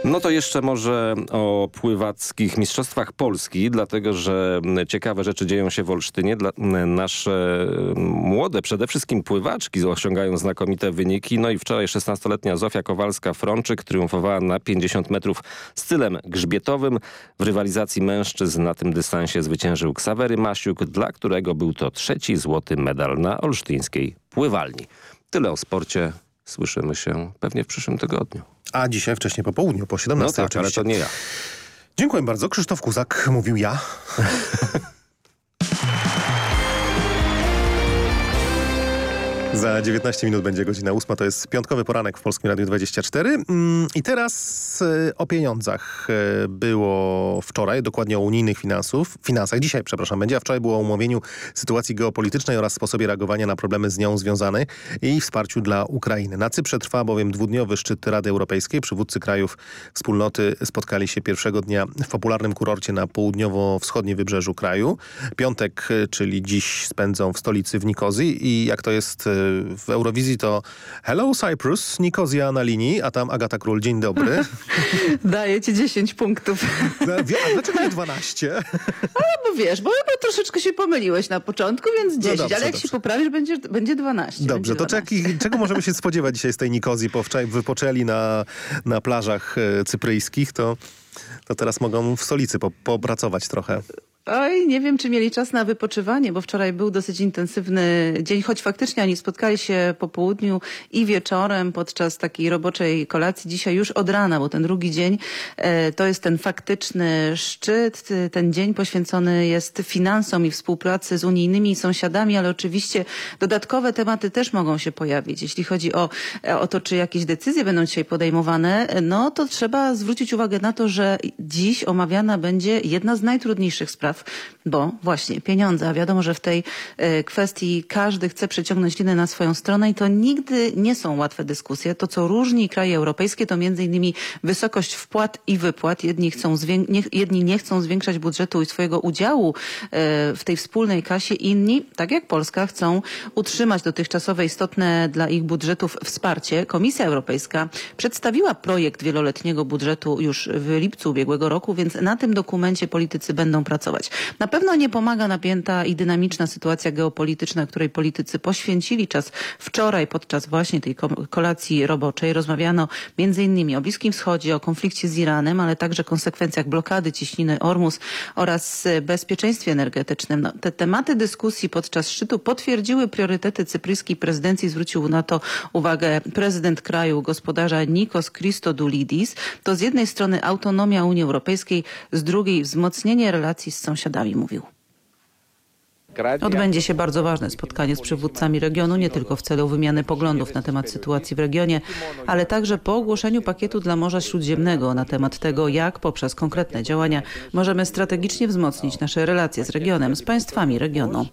No to jeszcze może o pływackich mistrzostwach Polski, dlatego że ciekawe rzeczy dzieją się w Olsztynie. Dla, nasze młode, przede wszystkim pływaczki osiągają znakomite wyniki. No i wczoraj 16-letnia Zofia Kowalska-Frączyk triumfowała na 50 metrów stylem grzbietowym. W rywalizacji mężczyzn na tym dystansie zwyciężył Ksawery Masiuk, dla którego był to trzeci złoty medal na olsztyńskiej pływalni. Tyle o sporcie. Słyszymy się pewnie w przyszłym tygodniu. A dzisiaj wcześniej po południu, po 17 No tak, oczywiście. ale to nie ja. Dziękuję bardzo. Krzysztof Kuzak mówił ja. *laughs* Za 19 minut będzie godzina 8. To jest piątkowy poranek w Polskim Radiu 24. I teraz o pieniądzach było wczoraj, dokładnie o unijnych finansów, finansach. Dzisiaj, przepraszam, będzie, a wczoraj było o umówieniu sytuacji geopolitycznej oraz sposobie reagowania na problemy z nią związane i wsparciu dla Ukrainy. Na Cyprze trwa bowiem dwudniowy szczyt Rady Europejskiej. Przywódcy krajów wspólnoty spotkali się pierwszego dnia w popularnym kurorcie na południowo-wschodnim wybrzeżu kraju. Piątek, czyli dziś spędzą w stolicy w Nikozji i jak to jest w Eurowizji to Hello Cyprus, Nikozja na linii, a tam Agata Król, dzień dobry. *laughs* Daję ci 10 punktów. *laughs* A dlaczego nie 12? *laughs* Ale bo wiesz, bo chyba troszeczkę się pomyliłeś na początku, więc 10, No dobrze, ale jak dobrze. się poprawisz, będzie, będzie 12. Dobrze, będzie to 12. czeki, czego możemy się spodziewać dzisiaj z tej Nikozji? Po wczoraj wypoczęli na, na plażach e, cypryjskich, to, to teraz mogą w stolicy po, popracować trochę. Oj, nie wiem, czy mieli czas na wypoczywanie, bo wczoraj był dosyć intensywny dzień, choć faktycznie oni spotkali się po południu i wieczorem podczas takiej roboczej kolacji. Dzisiaj już od rana, bo ten drugi dzień e, to jest ten faktyczny szczyt. Ten dzień poświęcony jest finansom i współpracy z unijnymi sąsiadami, ale oczywiście dodatkowe tematy też mogą się pojawić. Jeśli chodzi o, o to, czy jakieś decyzje będą dzisiaj podejmowane, no to trzeba zwrócić uwagę na to, że dziś omawiana będzie jedna z najtrudniejszych spraw, bo właśnie pieniądze, a wiadomo, że w tej e, kwestii każdy chce przeciągnąć linę na swoją stronę i to nigdy nie są łatwe dyskusje. To, co różni kraje europejskie, to między innymi wysokość wpłat i wypłat. Jedni, chcą nie, jedni nie chcą zwiększać budżetu i swojego udziału e, w tej wspólnej kasie, inni, tak jak Polska, chcą utrzymać dotychczasowe istotne dla ich budżetów wsparcie. Komisja Europejska przedstawiła projekt wieloletniego budżetu już w lipcu ubiegłego roku, więc na tym dokumencie politycy będą pracować. Na pewno nie pomaga napięta i dynamiczna sytuacja geopolityczna, której politycy poświęcili czas wczoraj podczas właśnie tej ko- kolacji roboczej. Rozmawiano między innymi o Bliskim Wschodzie, o konflikcie z Iranem, ale także konsekwencjach blokady ciśniny Ormus oraz e, bezpieczeństwie energetycznym. No, te tematy dyskusji podczas szczytu potwierdziły priorytety cypryjskiej prezydencji. Zwrócił na to uwagę prezydent kraju, gospodarza Nikos Christodoulidis. To z jednej strony autonomia Unii Europejskiej, z drugiej wzmocnienie relacji z sąsiadami, mówił. Odbędzie się bardzo ważne spotkanie z przywódcami regionu, nie tylko w celu wymiany poglądów na temat sytuacji w regionie, ale także po ogłoszeniu pakietu dla Morza Śródziemnego na temat tego, jak poprzez konkretne działania możemy strategicznie wzmocnić nasze relacje z regionem, z państwami regionu.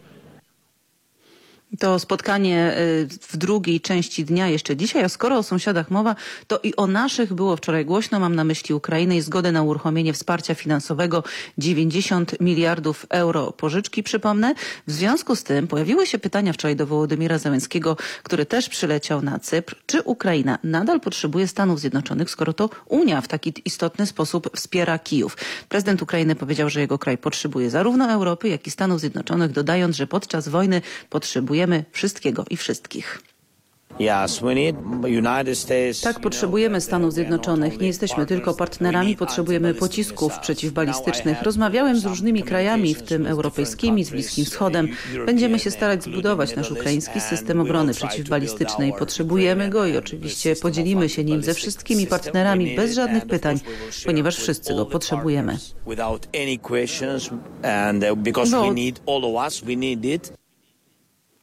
To spotkanie y, w drugiej części dnia jeszcze dzisiaj, a skoro o sąsiadach mowa, to i o naszych było wczoraj głośno. Mam na myśli Ukrainę i zgodę na uruchomienie wsparcia finansowego 90 miliardów euro pożyczki, przypomnę. W związku z tym pojawiły się pytania wczoraj do Wołodymira Załęckiego, który też przyleciał na Cypr. Czy Ukraina nadal potrzebuje Stanów Zjednoczonych, skoro to Unia w taki istotny sposób wspiera Kijów? Prezydent Ukrainy powiedział, że jego kraj potrzebuje zarówno Europy, jak i Stanów Zjednoczonych, dodając, że podczas wojny potrzebuje potrzebujemy wszystkiego i wszystkich. Tak, potrzebujemy Stanów Zjednoczonych. Nie jesteśmy tylko partnerami, potrzebujemy pocisków przeciwbalistycznych. Rozmawiałem z różnymi krajami, w tym europejskimi, z Bliskim Wschodem. Będziemy się starać zbudować nasz ukraiński system obrony przeciwbalistycznej. Potrzebujemy go i oczywiście podzielimy się nim ze wszystkimi partnerami bez żadnych pytań, ponieważ wszyscy go potrzebujemy. Bo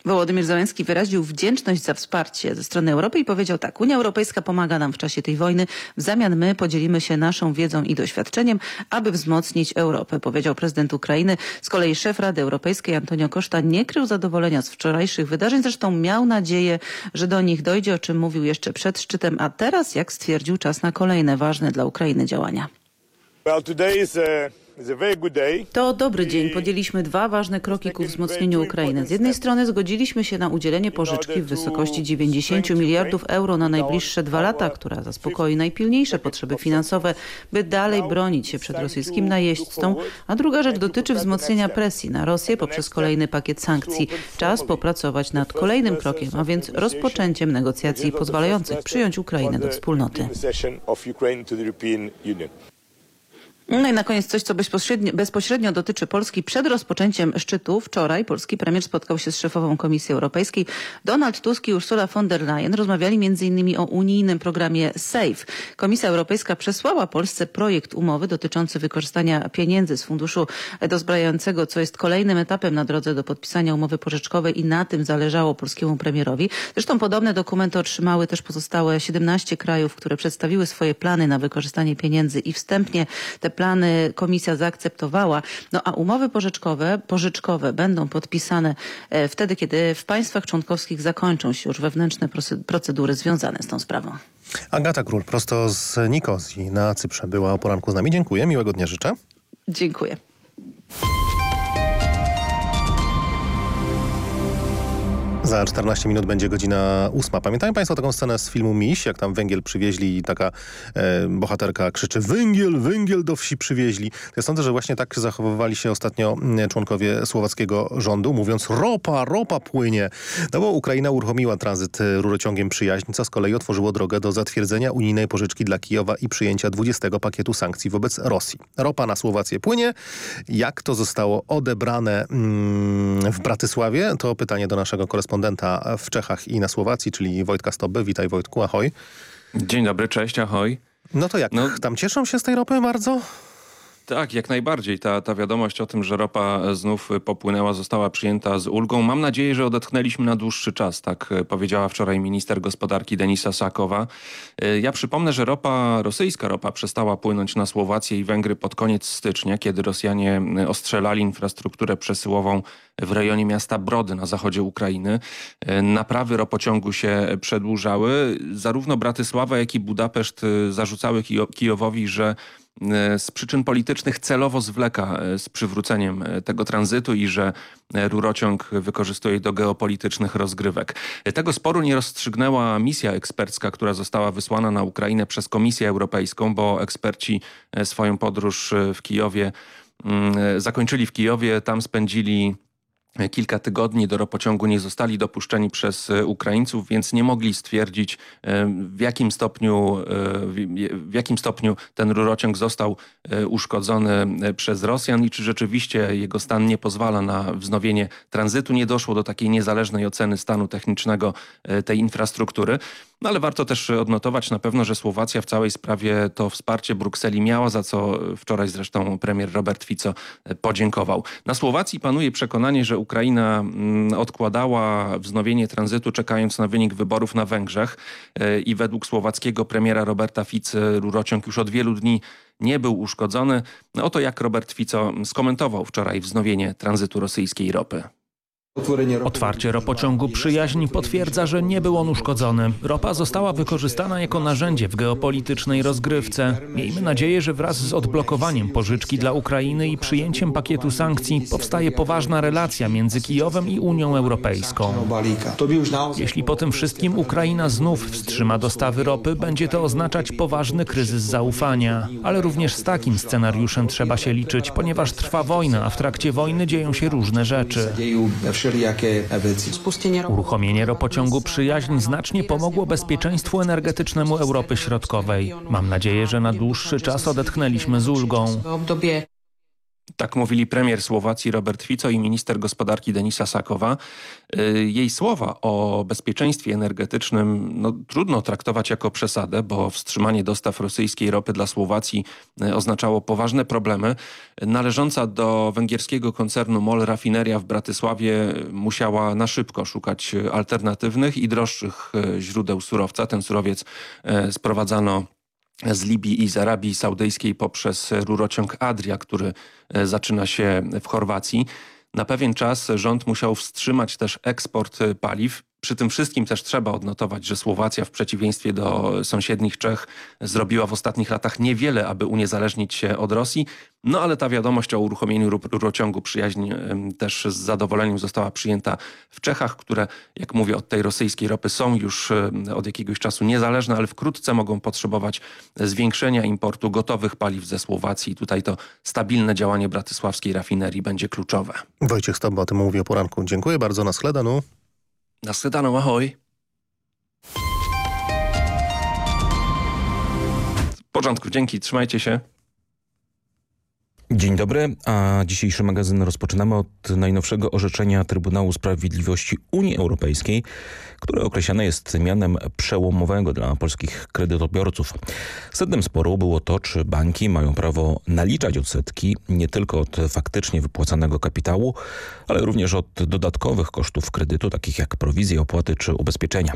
Wołodymyr Załęski wyraził wdzięczność za wsparcie ze strony Europy i powiedział tak, Unia Europejska pomaga nam w czasie tej wojny, w zamian my podzielimy się naszą wiedzą i doświadczeniem, aby wzmocnić Europę, powiedział prezydent Ukrainy. Z kolei szef Rady Europejskiej Antonio Costa nie krył zadowolenia z wczorajszych wydarzeń, zresztą miał nadzieję, że do nich dojdzie, o czym mówił jeszcze przed szczytem, a teraz, jak stwierdził, czas na kolejne ważne dla Ukrainy działania. Well, to dobry dzień. Podjęliśmy dwa ważne kroki ku wzmocnieniu Ukrainy. Z jednej strony zgodziliśmy się na udzielenie pożyczki w wysokości 90 miliardów euro na najbliższe dwa lata, która zaspokoi najpilniejsze potrzeby finansowe, by dalej bronić się przed rosyjskim najeźdźcą. A druga rzecz dotyczy wzmocnienia presji na Rosję poprzez kolejny pakiet sankcji. Czas popracować nad kolejnym krokiem, a więc rozpoczęciem negocjacji pozwalających przyjąć Ukrainę do wspólnoty. No i na koniec coś, co bezpośrednio, bezpośrednio, dotyczy Polski. Przed rozpoczęciem szczytu wczoraj polski premier spotkał się z szefową Komisji Europejskiej. Donald Tusk i Ursula von der Leyen rozmawiali m.in. o unijnym programie SAFE. Komisja Europejska przesłała Polsce projekt umowy dotyczący wykorzystania pieniędzy z funduszu dozbrajającego, co jest kolejnym etapem na drodze do podpisania umowy pożyczkowej i na tym zależało polskiemu premierowi. Zresztą podobne dokumenty otrzymały też pozostałe 17 krajów, które przedstawiły swoje plany na wykorzystanie pieniędzy i wstępnie te plany komisja zaakceptowała. No a umowy pożyczkowe, pożyczkowe będą podpisane e, wtedy, kiedy w państwach członkowskich zakończą się już wewnętrzne procedury związane z tą sprawą. Agata Król, prosto z Nikozji na Cyprze była o poranku z nami. Dziękuję, miłego dnia życzę. Dziękuję. Za 14 minut będzie godzina ósma. Pamiętają Państwo taką scenę z filmu Miś, jak tam węgiel przywieźli i taka e, bohaterka krzyczy węgiel, węgiel do wsi przywieźli. Ja sądzę, że właśnie tak zachowywali się ostatnio mm, członkowie słowackiego rządu, mówiąc ropa, ropa płynie. No bo Ukraina uruchomiła tranzyt e, rurociągiem przyjaźń, co z kolei otworzyło drogę do zatwierdzenia unijnej pożyczki dla Kijowa i przyjęcia 20 pakietu sankcji wobec Rosji. Ropa na Słowację płynie. Jak to zostało odebrane mm, w Bratysławie? To pytanie do naszego korespondenta korespondenta w Czechach i na Słowacji, czyli Wojtka Stoby. Witaj Wojtku, ahoj. Dzień dobry, cześć, ahoj. No to jak, no, tam cieszą się z tej ropy bardzo? Tak, jak najbardziej. Ta, ta wiadomość o tym, że ropa znów popłynęła, została przyjęta z ulgą. Mam nadzieję, że odetchnęliśmy na dłuższy czas, tak powiedziała wczoraj minister gospodarki Denisa Sakowa. Ja przypomnę, że ropa, rosyjska ropa przestała płynąć na Słowację i Węgry pod koniec stycznia, kiedy Rosjanie ostrzelali infrastrukturę przesyłową w rejonie miasta Brody na zachodzie Ukrainy. Naprawy ropociągu się przedłużały. Zarówno Bratysława, jak i Budapeszt zarzucały Kijowowi, że E, z przyczyn politycznych celowo zwleka e, z przywróceniem e, tego tranzytu i że rurociąg wykorzystuje do geopolitycznych rozgrywek. Tego sporu nie rozstrzygnęła misja ekspercka, która została wysłana na Ukrainę przez Komisję Europejską, bo eksperci swoją podróż w Kijowie mm, zakończyli w Kijowie, tam spędzili kilka tygodni do ropociągu nie zostali dopuszczeni przez e, Ukraińców, więc nie mogli stwierdzić e, w jakim stopniu, e, w jakim stopniu ten rurociąg został uszkodzony przez Rosjan i czy rzeczywiście jego stan nie pozwala na wznowienie tranzytu. Nie doszło do takiej niezależnej oceny stanu technicznego tej infrastruktury. No ale warto też odnotować na pewno, że Słowacja w całej sprawie to wsparcie Brukseli miała, za co wczoraj zresztą premier Robert Fico podziękował. Na Słowacji panuje przekonanie, że Ukraina mm, odkładała wznowienie tranzytu czekając na wynik wyborów na Węgrzech e, i według słowackiego premiera Roberta Ficy rurociąg już od wielu dni nie był uszkodzony. No oto jak Robert Fico skomentował wczoraj wznowienie tranzytu rosyjskiej ropy. Otwarcie ropociągu Przyjaźń potwierdza, że nie był on uszkodzony. Ropa została wykorzystana jako narzędzie w geopolitycznej rozgrywce. Miejmy nadzieję, że wraz z odblokowaniem pożyczki dla Ukrainy i przyjęciem pakietu sankcji powstaje poważna relacja między Kijowem i Unią Europejską. Jeśli po tym wszystkim Ukraina znów wstrzyma dostawy ropy, będzie to oznaczać poważny kryzys zaufania. Ale również z takim scenariuszem trzeba się liczyć, ponieważ trwa wojna, a w trakcie wojny dzieją się różne rzeczy. Uruchomienie ropociągu Przyjaźń znacznie pomogło bezpieczeństwu energetycznemu Europy Środkowej. Mam nadzieję, że na dłuższy czas odetchnęliśmy z ulgą. Tak mówili premier Słowacji Robert Fico i minister gospodarki Denisa Sakowa. Y, jej słowa o bezpieczeństwie energetycznym no, trudno traktować jako przesadę, bo wstrzymanie dostaw rosyjskiej ropy dla Słowacji y, oznaczało poważne problemy. Należąca do węgierskiego koncernu MOL rafineria w Bratysławie musiała na szybko szukać alternatywnych i droższych y, źródeł surowca. Ten surowiec sprowadzano z Libii i z Arabii Saudyjskiej poprzez rurociąg Adria, który e, zaczyna się w Chorwacji. Na pewien czas rząd musiał wstrzymać też eksport e, paliw przy tym wszystkim też trzeba odnotować, że Słowacja w przeciwieństwie do sąsiednich Czech zrobiła w ostatnich latach niewiele, aby uniezależnić się od Rosji. No ale ta wiadomość o uruchomieniu rurociągu przyjaźń też z zadowoleniem została przyjęta w Czechach, które, jak mówię, od tej rosyjskiej ropy są już od jakiegoś czasu niezależne, ale wkrótce mogą potrzebować zwiększenia importu gotowych paliw ze Słowacji. Tutaj to stabilne działanie bratysławskiej rafinerii będzie kluczowe. Wojciech Stabba o tym mówi o poranku. Dziękuję bardzo. Na schledanu. Nashledanou, ahoj. W porządku, dzięki, trzymajcie się. Dzień dobry, a dzisiejszy magazyn rozpoczynamy od najnowszego orzeczenia Trybunału Sprawiedliwości Unii Europejskiej, które określane jest mianem przełomowego dla polskich kredytobiorców. Sednem sporu było to, czy banki mają prawo naliczać odsetki nie tylko od faktycznie wypłacanego kapitału, ale również od dodatkowych kosztów kredytu, takich jak prowizje, opłaty czy ubezpieczenia.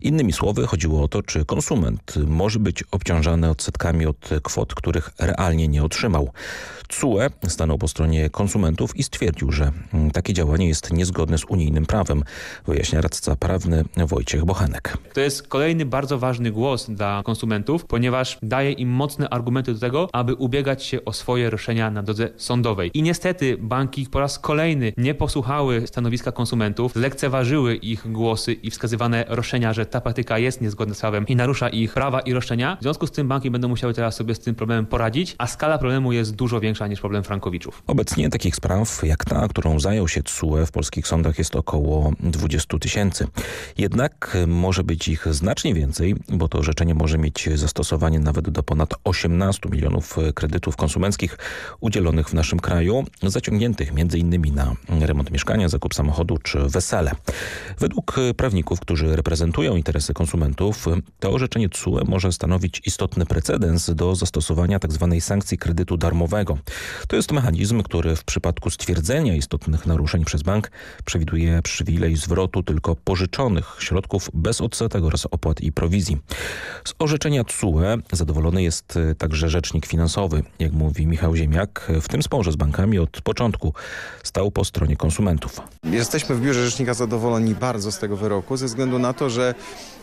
Innymi słowy chodziło o to, czy konsument może być obciążany odsetkami od kwot, których realnie nie otrzymał. TSUE stanął po stronie konsumentów i stwierdził, że mm, takie działanie jest niezgodne z unijnym prawem, wyjaśnia radca prawny Wojciech Bochanek. To jest kolejny bardzo ważny głos dla konsumentów, ponieważ daje im mocne argumenty do tego, aby ubiegać się o swoje roszczenia na drodze sądowej. I niestety banki po raz kolejny nie posłuchały stanowiska konsumentów, lekceważyły ich głosy i wskazywane roszczenia, że ta praktyka jest niezgodna z prawem i narusza ich prawa i roszczenia. W związku z tym banki będą musiały teraz sobie z tym problemem poradzić, a skala problemu jest dużo większa niż problem frankowiczów. Obecnie takich spraw jak ta, którą zajął się TSUE w polskich sądach jest około 20 tysięcy. Jednak może być ich znacznie więcej, bo to orzeczenie może mieć zastosowanie nawet do ponad 18 milionów kredytów konsumenckich udzielonych w naszym kraju, zaciągniętych m.in. na remont mieszkania, zakup samochodu czy wesele. Według prawników, którzy reprezentują interesy konsumentów, to orzeczenie TSUE może stanowić istotny precedens do zastosowania tzw. Tak sankcji kredytu darmowego. To jest mechanizm, który w przypadku stwierdzenia istotnych naruszeń przez bank przewiduje przywilej zwrotu tylko pożyczonych środków bez odsetek oraz opłat i prowizji. Z orzeczenia TSUE zadowolony jest także rzecznik finansowy. Jak mówi Michał Ziemiak, w tym sporze z bankami od początku stał po stronie konsumentów. Jesteśmy w Biurze Rzecznika zadowoleni bardzo z tego wyroku ze względu na to, że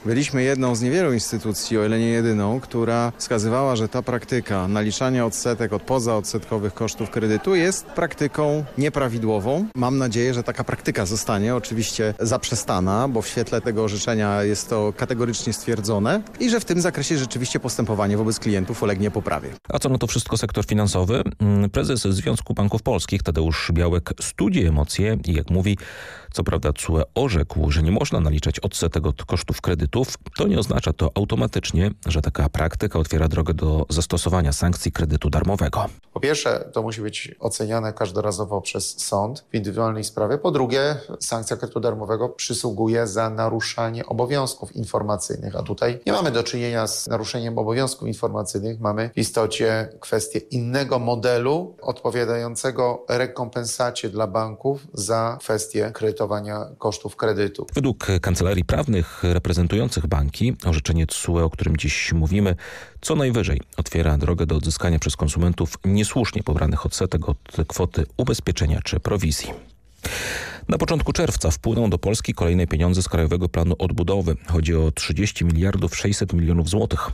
byliśmy jedną z niewielu instytucji, o ile nie jedyną, która wskazywała, że ta praktyka naliczania odsetek od pozaodsetkowych kosztów kredytu jest praktyką nieprawidłową. Mam nadzieję, że taka praktyka zostanie oczywiście zaprzestana, bo w świetle tego orzeczenia jest to kategorycznie stwierdzone i że w tym zakresie rzeczywiście postępowanie wobec klientów ulegnie poprawie. A co na to wszystko sektor finansowy? Mm, prezes Związku Banków Polskich Tadeusz Białek studzi emocje i jak mówi, co prawda CUE orzekł, że nie można naliczać odsetek od kosztów kredytów, to nie oznacza to automatycznie, że taka praktyka otwiera drogę do zastosowania sankcji kredytu darmowego. Po pierwsze, to musi być oceniane każdorazowo przez sąd w indywidualnej sprawie. Po drugie, sankcja kredytu darmowego przysługuje za naruszanie obowiązków informacyjnych, a tutaj nie mamy do czynienia z naruszeniem obowiązków informacyjnych, mamy w istocie kwestię innego modelu odpowiadającego rekompensacie dla banków za kwestię kredytowania kosztów kredytu. Według kancelarii prawnych reprezentujących banki orzeczenie TSUE, o którym dziś mówimy, co najwyżej otwiera drogę do odzyskania przez konsumentów niesłusznie pobranych odsetek od kwoty ubezpieczenia czy prowizji. Na początku czerwca wpłyną do Polski kolejne pieniądze z Krajowego Planu Odbudowy. Chodzi o 30 miliardów 600 milionów złotych.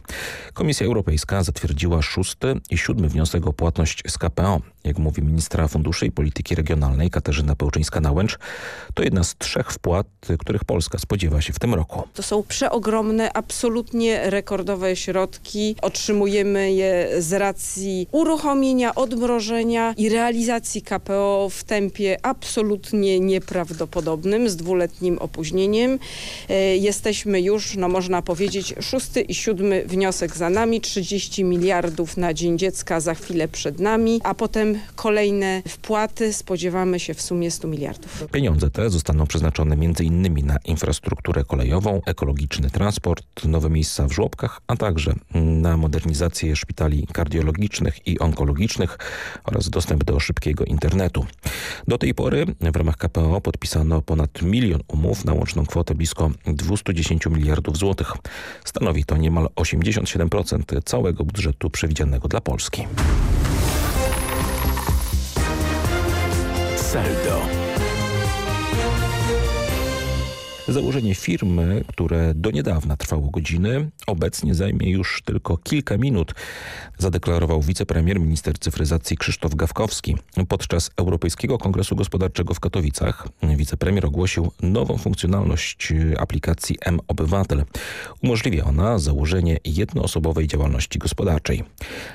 Komisja Europejska zatwierdziła szósty i siódmy wniosek o płatność z KPO. Jak mówi ministra Funduszy i Polityki Regionalnej Katarzyna Pełczyńska-Nałęcz, to jedna z trzech wpłat, których Polska spodziewa się w tym roku. To są przeogromne, absolutnie rekordowe środki. Otrzymujemy je z racji uruchomienia, odmrożenia i realizacji KPO w tempie absolutnie nieprawdopodobnym, z dwuletnim opóźnieniem. E, jesteśmy już, no można powiedzieć, szósty i siódmy wniosek za nami, 30 miliardów na Dzień Dziecka za chwilę przed nami, a potem kolejne wpłaty spodziewamy się w sumie 100 miliardów. Pieniądze te zostaną przeznaczone m.in. na infrastrukturę kolejową, ekologiczny transport, nowe miejsca w żłobkach, a także na modernizację szpitali kardiologicznych i onkologicznych oraz dostęp do szybkiego internetu. Do tej pory w ramach KPO podpisano ponad milion umów na łączną kwotę blisko 210 miliardów złotych. Stanowi to niemal 87% całego budżetu przewidzianego dla Polski. Saldo. Założenie firmy, które do niedawna trwało godziny, obecnie zajmie już tylko kilka minut, zadeklarował wicepremier minister cyfryzacji Krzysztof Gawkowski. Podczas Europejskiego Kongresu Gospodarczego w Katowicach wicepremier ogłosił nową funkcjonalność aplikacji M-Obywatel. Umożliwia ona założenie jednoosobowej działalności gospodarczej.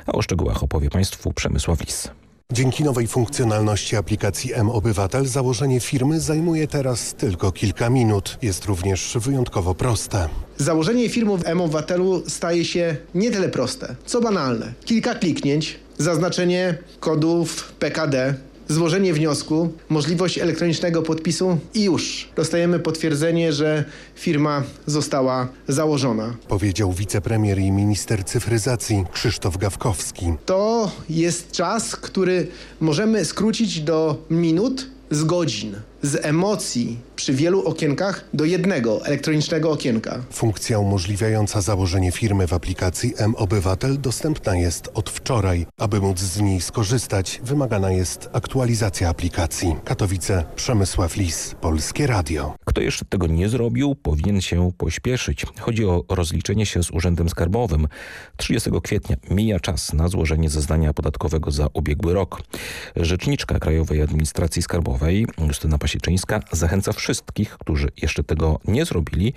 A o szczegółach opowie Państwu Przemysław Lis. Dzięki nowej funkcjonalności aplikacji M-Obywatel założenie firmy zajmuje teraz tylko kilka minut. Jest również wyjątkowo proste. Założenie firmy w M-Obywatelu staje się nie tyle proste, co banalne. Kilka kliknięć, zaznaczenie kodów PKD, złożenie wniosku, możliwość elektronicznego podpisu i już dostajemy potwierdzenie, że firma została założona. Powiedział wicepremier i minister cyfryzacji Krzysztof Gawkowski. To jest czas, który możemy skrócić do minut z godzin, z emocji przy wielu okienkach do jednego elektronicznego okienka. Funkcja umożliwiająca założenie firmy w aplikacji M-Obywatel dostępna jest od wczoraj. Aby móc z niej skorzystać, wymagana jest aktualizacja aplikacji. Katowice, Przemysław Lis, Polskie Radio. Kto jeszcze tego nie zrobił, powinien się pośpieszyć. Chodzi o rozliczenie się z Urzędem Skarbowym. 30 kwietnia mija czas na złożenie zeznania podatkowego za ubiegły rok. Rzeczniczka Krajowej Administracji Skarbowej Justyna Pasieczyńska zachęca wszystkich, którzy jeszcze tego nie zrobili,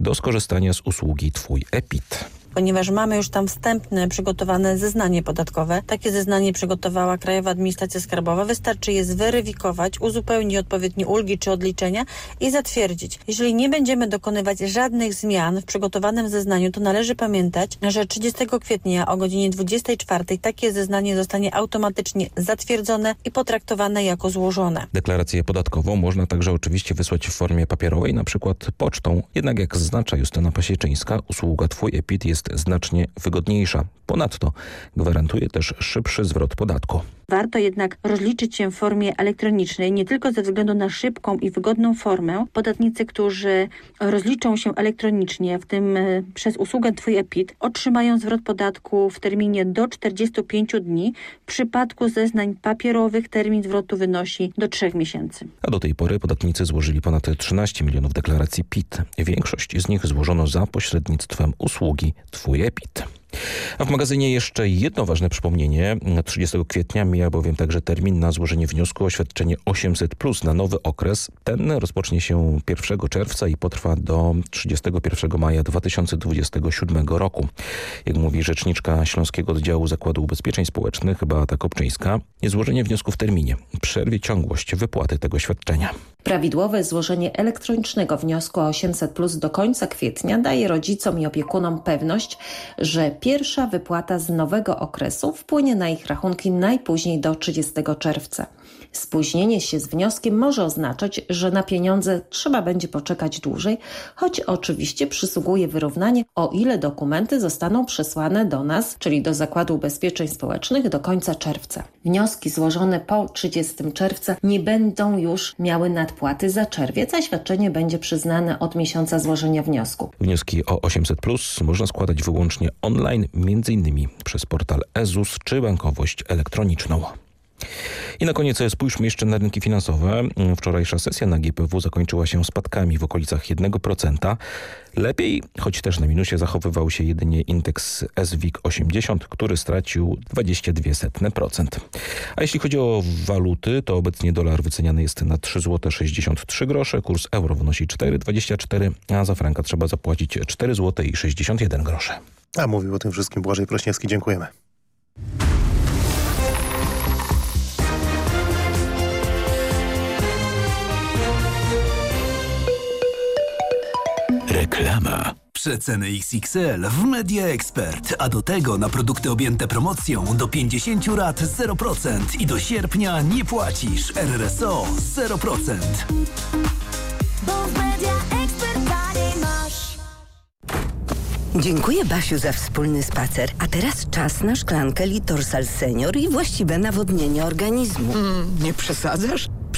do skorzystania z usługi Twój EPIT ponieważ mamy już tam wstępne przygotowane zeznanie podatkowe. Takie zeznanie przygotowała Krajowa Administracja Skarbowa. Wystarczy je zweryfikować, uzupełnić odpowiednie ulgi czy odliczenia i zatwierdzić. Jeżeli nie będziemy dokonywać żadnych zmian w przygotowanym zeznaniu, to należy pamiętać, że 30 kwietnia o godzinie 24 takie zeznanie zostanie automatycznie zatwierdzone i potraktowane jako złożone. Deklarację podatkową można także oczywiście wysłać w formie papierowej, na przykład pocztą. Jednak jak zaznacza Justyna Pasieczyńska, usługa Twój EPIT jest znacznie wygodniejsza. Ponadto gwarantuje też szybszy zwrot podatku. Warto jednak rozliczyć się w formie elektronicznej, nie tylko ze względu na szybką i wygodną formę. Podatnicy, którzy rozliczą się elektronicznie, w tym e, przez usługę Twój EPIT, otrzymają zwrot podatku w terminie do 45 dni. W przypadku zeznań papierowych termin zwrotu wynosi do 3 miesięcy. A do tej pory podatnicy złożyli ponad 13 milionów deklaracji PIT. Większość z nich złożono za pośrednictwem usługi Twój EPIT. A w magazynie jeszcze jedno ważne przypomnienie. 30 kwietnia mija bowiem także termin na złożenie wniosku o świadczenie 800 plus na nowy okres. Ten rozpocznie się 1 czerwca i potrwa do 31 maja 2027 roku. Jak mówi rzeczniczka Śląskiego Oddziału Zakładu Ubezpieczeń Społecznych Beata Kopczyńska, niezłożenie wniosku w terminie przerwie ciągłość wypłaty tego świadczenia. Prawidłowe złożenie elektronicznego wniosku o 800 plus do końca kwietnia daje rodzicom i opiekunom pewność, że pierwsza wypłata z nowego okresu wpłynie na ich rachunki najpóźniej do 30 czerwca. Spóźnienie się z wnioskiem może oznaczać, że na pieniądze trzeba będzie poczekać dłużej, choć oczywiście przysługuje wyrównanie, o ile dokumenty zostaną przesłane do nas, czyli do Zakładu Ubezpieczeń Społecznych do końca czerwca. Wnioski złożone po 30 czerwca nie będą już miały nadpłaty za czerwiec, a świadczenie będzie przyznane od miesiąca złożenia wniosku. Wnioski o 800 plus można składać wyłącznie online, m.in. przez portal EZUS czy bankowość elektroniczną. I na koniec spójrzmy jeszcze na rynki finansowe. Wczorajsza sesja na GPW zakończyła się spadkami w okolicach 1%. Lepiej, choć też na minusie, zachowywał się jedynie indeks SWIG 80, który stracił 22%. A jeśli chodzi o waluty, to obecnie dolar wyceniany jest na 3,63 zł, kurs euro wynosi 4,24, a za franka trzeba zapłacić 4,61 zł. A mówił o tym wszystkim Błażej Prośniewski. Dziękujemy. Reklama. Przeceny XXL w Media Expert, a do tego na produkty objęte promocją do 50 lat 0% i do sierpnia nie płacisz RRSO 0%. Bo w Media Expert taniej masz. Dziękuję Basiu za wspólny spacer. A teraz czas na szklankę Litorsal Senior i właściwe nawodnienie organizmu. nie przesadzasz?